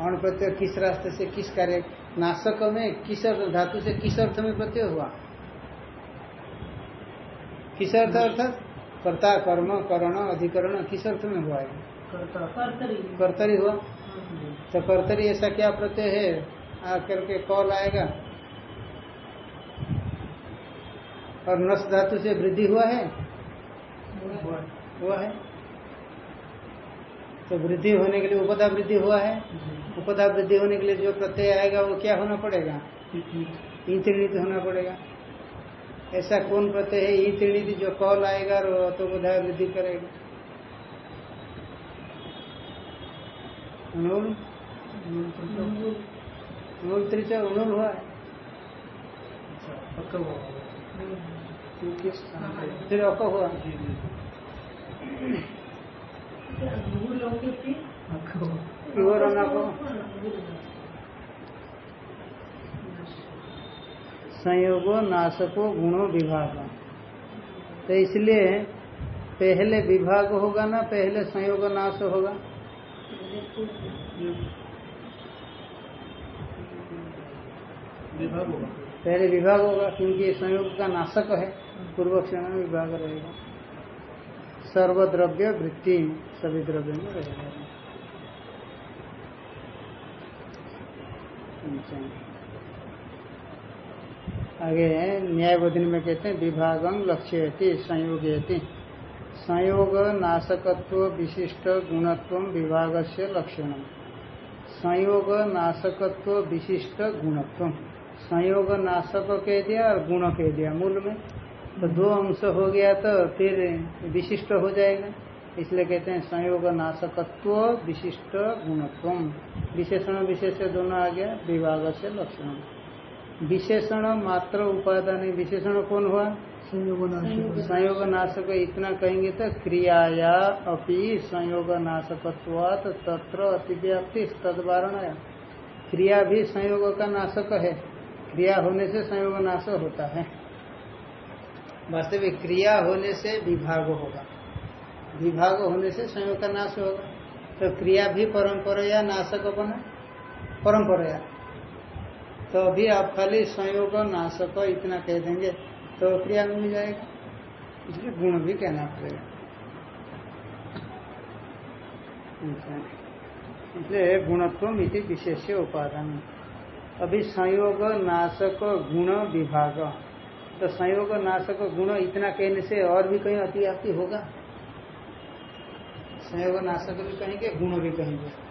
अण प्रत्यय किस रास्ते से किस कार्य नाशक में किस अर्थ धातु से किस अर्थ में प्रत्यय हुआ? किस अर्थ अर्थात कर्ता कर्म करण अधिकरण किस अर्थ में हुआ है? कर्तरी। हुआ। तो कर्तरी ऐसा क्या प्रत्यय है? आकर के कॉल आएगा। और नस धातु से वृद्धि हुआ है। हुआ है। तो वृद्धि होने के लिए उपदा वृद्धि हुआ है। उपदा वृद्धि होने के लिए जो प्रत्यय आएगा वो क्या होना पड़ेगा? इंत्रित होना पड़ेगा। ऐसा कौन प्रत्यय है? ई त्रिणिधि जो कौल आएगा और तो बोधा वृद्धि करेगा। मूल मूल त्रिच उणुल हुआ है। अच्छा हुआ तो फिर अक हुआ। संयोगो नाशको गुणो विभाग। तो इसलिए पहले विभाग होगा ना पहले संयोग नाश होगा। विभाग होगा। पहले विभाग होगा क्योंकि संयोग का नाशक है पूर्व क्षण में विभाग रहेगा। सर्वद्रव्य वृत्ति सभी द्रव्य में रहेगा। आगे न्यायबोधन में कहते हैं विभागम लक्ष्यति संयोगयति संयोग, नाशकत्व, विशिष्ट गुणत्व विभाग से लक्षण। संयोग, नाशकत्व, विशिष्ट गुणत्व। संयोग, नाशक कह दिया और गुण कह दिया। मूल में तो दो अंश हो गया तो फिर विशिष्ट हो जाएगा। इसलिए कहते हैं संयोग नाशकत्व विशिष्ट गुणत्व विशेषण विशेष दोनों आ गया विभाग से लक्षण। विशेषण मात्र उपादान विशेषण कौन हुआ? संयोग नाशक। इतना कहेंगे तो क्रियाया अपि संयोग नाशकत्वात तत्र अतिव्याप्ति तदवारण क्रिया भी संयोग का नाशक है। क्रिया होने से संयोग नाश होता है। वास्तविक क्रिया होने से विभाग होगा। विभाग होने से संयोग का नाश होगा। तो क्रिया भी परंपरा नाशक बना। परंपरा तो अभी आप खाली संयोग नाशक इतना कह देंगे तो क्रिया मिल जाएगा। इसलिए गुण भी कहना पड़ेगा। अच्छा। इसलिए गुणत्व इति विशेष उपादान। अभी संयोग नाशक गुण विभाग। तो संयोग नाशक गुण इतना कहने से और भी कहीं अतिव्याप्ति होगा? संयोग नाशक भी कहेंगे गुण भी कहेंगे।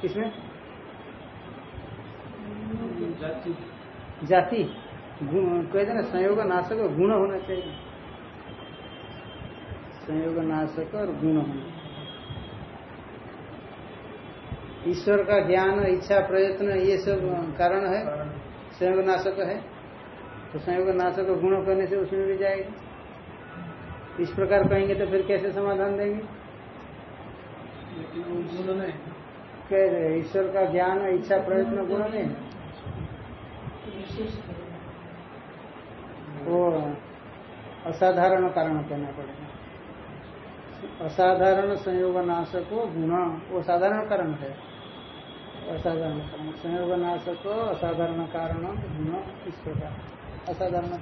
किसमें? जाति। जाति। गुण कहते ना संयोग नाशक गुण होना चाहिए। संयोग नाशक और गुण होना। ईश्वर का ज्ञान इच्छा प्रयत्न ये सब कारण है। संयोग नाशक है। तो संयोग नाशक गुण करने से उसमें भी जाएगा। इस प्रकार कहेंगे तो फिर कैसे समाधान देंगे? कह रहे ईश्वर का ज्ञान इच्छा प्रयत्न गुण नहीं। वो असाधारण कारण कहना पड़ेगा। असाधारण संयोग नाशक गुण वो साधारण कारण है। असाधारण। कारण संयोग नाशक असाधारण कारण गुण इस प्रकार। असाधारण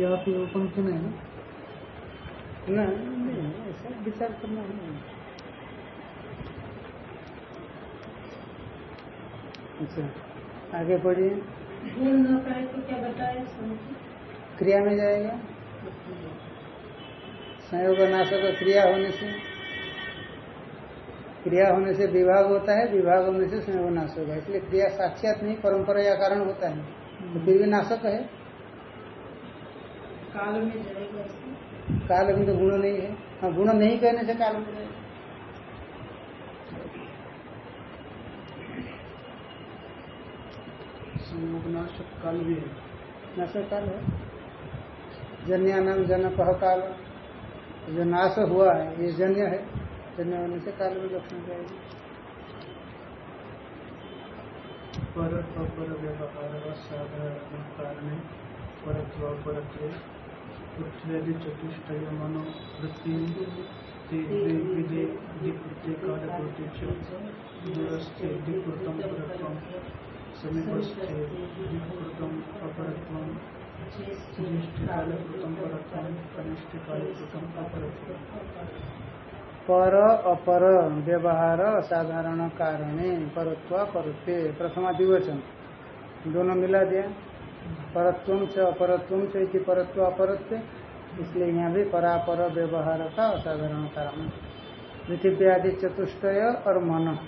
यहाँ पे पंक्ति नहीं है ना ऐसा विचार करना नहीं अच्छा। आगे बढ़िए भूल न करे तो क्या बताए क्रिया में जाएगा। संयोग नाशक क्रिया होने से क्रिया होने से विभाग होता है विभाग होने से संयोग नाश होगा इसलिए क्रिया साक्षात नहीं परंपरा या कारण होता है। तो फिर भी नाशक है। काल में काल में तो गुण नहीं है। हाँ गुण नहीं कहने से काल में जाएगा। संयोगनाशक काल भी है। नाशक काल है। जन्यानाम जनक काल। जो नाश हुआ है ये जन्य है। जन्य होने से काल में लक्षण जाएगी। पर अपर व्यवहार साधारण कारण परत्व परत्व पृथ्वी चतुष्टय मनो वृत्ति विधि विकृति काल दूरस्थे विकृतम परत्वम पर अपर, व्यवहार असाधारण कारणे, परत्वा परत्वे प्रथमा दिवचन दोनों मिला दिया। परत्व से अपरत्व से परत्व अपरत्व, इसलिए यहाँ भी परापर, व्यवहार का असाधारण कारण। पृथ्वी आदि चतुष्टय और मन।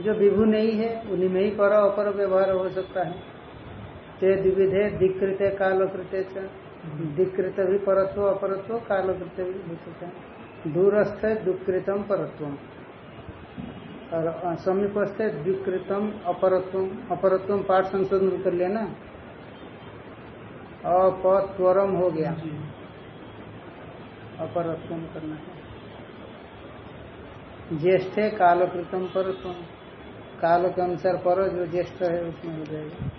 जो विभु नहीं है उन्हीं में ही पर अपर व्यवहार हो सकता है। ते द्विविधे दिकृत कालकृत दिकृत भी परत्व अपरत्व कालकृत भी हो सकता है। दूरस्थ दुकृतम परत्व और समीपस्थ द्विकृतम अपरत्व अपरत्व पाठ संशोधन कर लेना। अपत्वरम हो गया। अपरत्व करना है। ज्येष्ठ कालकृतम परत्व काल के अनुसार पर जो ज्येष्ठ है, उसमें हो जाएगा।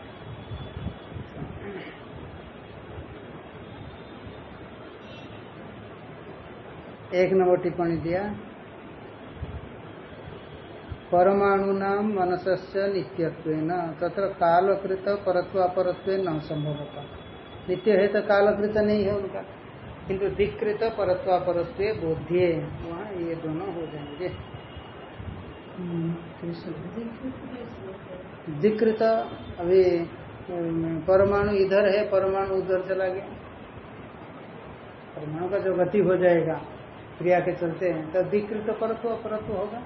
एक नंबर टिप्पणी दिया। परमाणु नाम मनस्य नित्यत्व न तथा कालकृत परत्व अपरत्व न संभव होता नित्य है तो कालकृत नहीं है उनका, किंतु विकृत परत्वा परत्व बोध्य। वहाँ ये दोनों हो जाएँगे। विकृत अभी परमाणु इधर है, परमाणु उधर चला गया। परमाणु का जो गति हो जाएगा, क्रिया के चलते हैं तब विकृत परत्व अपरत्व होगा।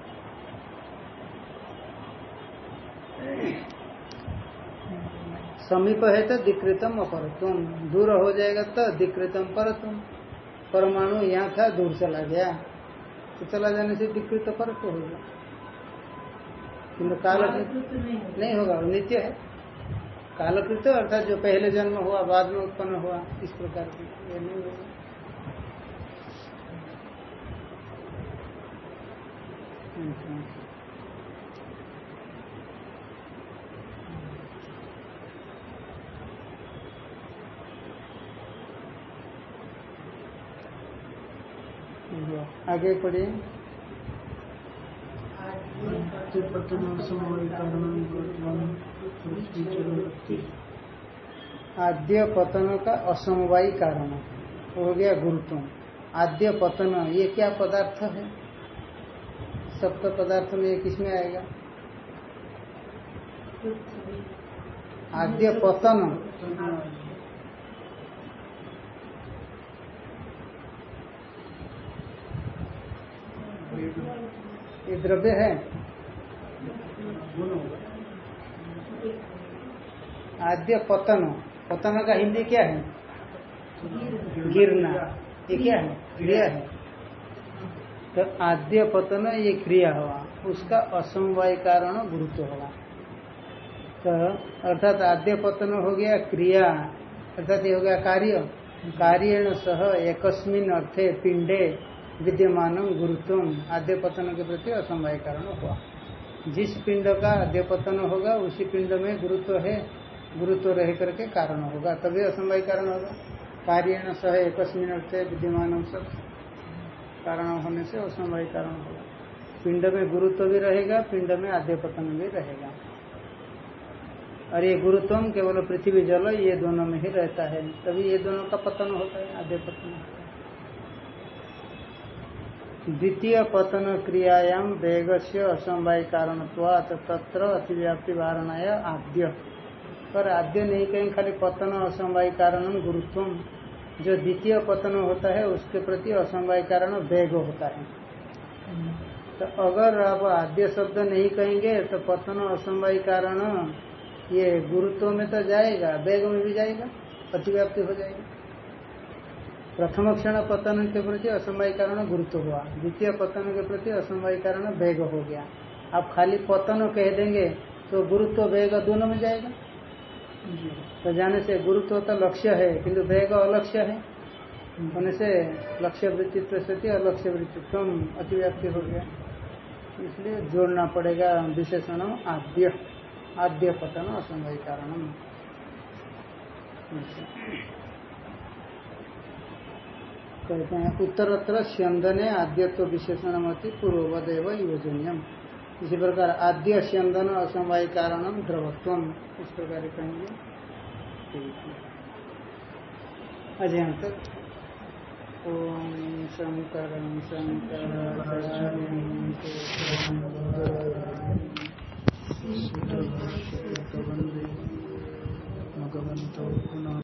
समीप है तो दिकृतम अपरत्व दूर हो जाएगा तो दिकृतम परत्व परमाणु यहाँ था, दूर चला गया। तो चला जाने से दिकृत परत्व हो गया किन्तु कालकृत नहीं होगा वो नित्य है। कालकृत अर्थात जो पहले जन्म हुआ, बाद में उत्पन्न हुआ, इस प्रकार की ये नहीं होगा। आगे पढ़िए। आद्य पतन का असमवायी कारण हो। गया गुरुत्व आद्य पतन, ये क्या पदार्थ है? सप्त पदार्थ में ये किसमें आएगा? आद्य पतन। ये द्रव्य है। आद्य पतन। पतन का हिंदी क्या है? गिरना। ये क्या है? क्रिया है। तो आद्य पतन ये क्रिया हुआ। उसका असमवाय कारण गुरुत्व होगा तो अर्थात आद्य पतन हो गया क्रिया। अर्थात ये हो गया कार्य। कार्यण सह एकस्मिन अर्थे पिंडे विद्यमान गुरुत्व आद्य पतन के प्रति असमवाय कारण हुआ। जिस पिंड का आद्य पतन होगा, उसी पिंड में गुरुत्व है, गुरुत्व रह करके कारण होगा। तभी असमवाय कारण होगा। कार्य सह एक विद्यमान सब कारण होने से असमवाय कारण होगा। पिंड में गुरुत्व भी रहेगा, पिंड में आद्य पतन भी रहेगा। और ये गुरुत्व केवल पृथ्वी जल, ये दोनों में ही रहता है। तभी ये दोनों का पतन होता है आद्य पतन होता है द्वितीय पतन क्रियायाम वेग से असमवाय कारण तत्र अतिव्याप्ति वारणा आद्य। पर आद्य नहीं कहें, खाली पतन असमवाय कारण गुरुत्व। जो द्वितीय पतन होता है, उसके प्रति असमवाय कारण वेग होता है। तो अगर आप आद्य शब्द नहीं कहेंगे तो पतन असमवाय कारण ये गुरुत्व में तो जाएगा, वेग में भी जाएगा, अतिव्याप्ति हो जाएगी। प्रथम क्षण पतन के प्रति असमवाय कारण गुरुत्व हुआ। द्वितीय पतन के प्रति असमवाय कारण वेग हो गया। आप खाली पतन कह देंगे तो गुरुत्व, वेग दोनों में जाएगा? तो जाने से गुरुत्व तो लक्ष्य है, किंतु वेग अलक्ष्य है। होने से लक्ष्य वृत्तित्व से अलक्ष्य वृत्तित्व अतिव्याप्ति हो गया। इसलिए जोड़ना पड़ेगा विशेषण आद्य। आद्य पतन असमवाय कारण। कहते हैं। उत्तरत्र स्यंदने आद्यत्व विशेषण मती पूर्वदेव योजनियम। इसी प्रकार आद्य स्यंदन असमवाय कारण द्रवत्व इस प्रकार कहेंगे। अजय तक। ॐ शङ्करं शङ्कराचार्यं केशवं पुनः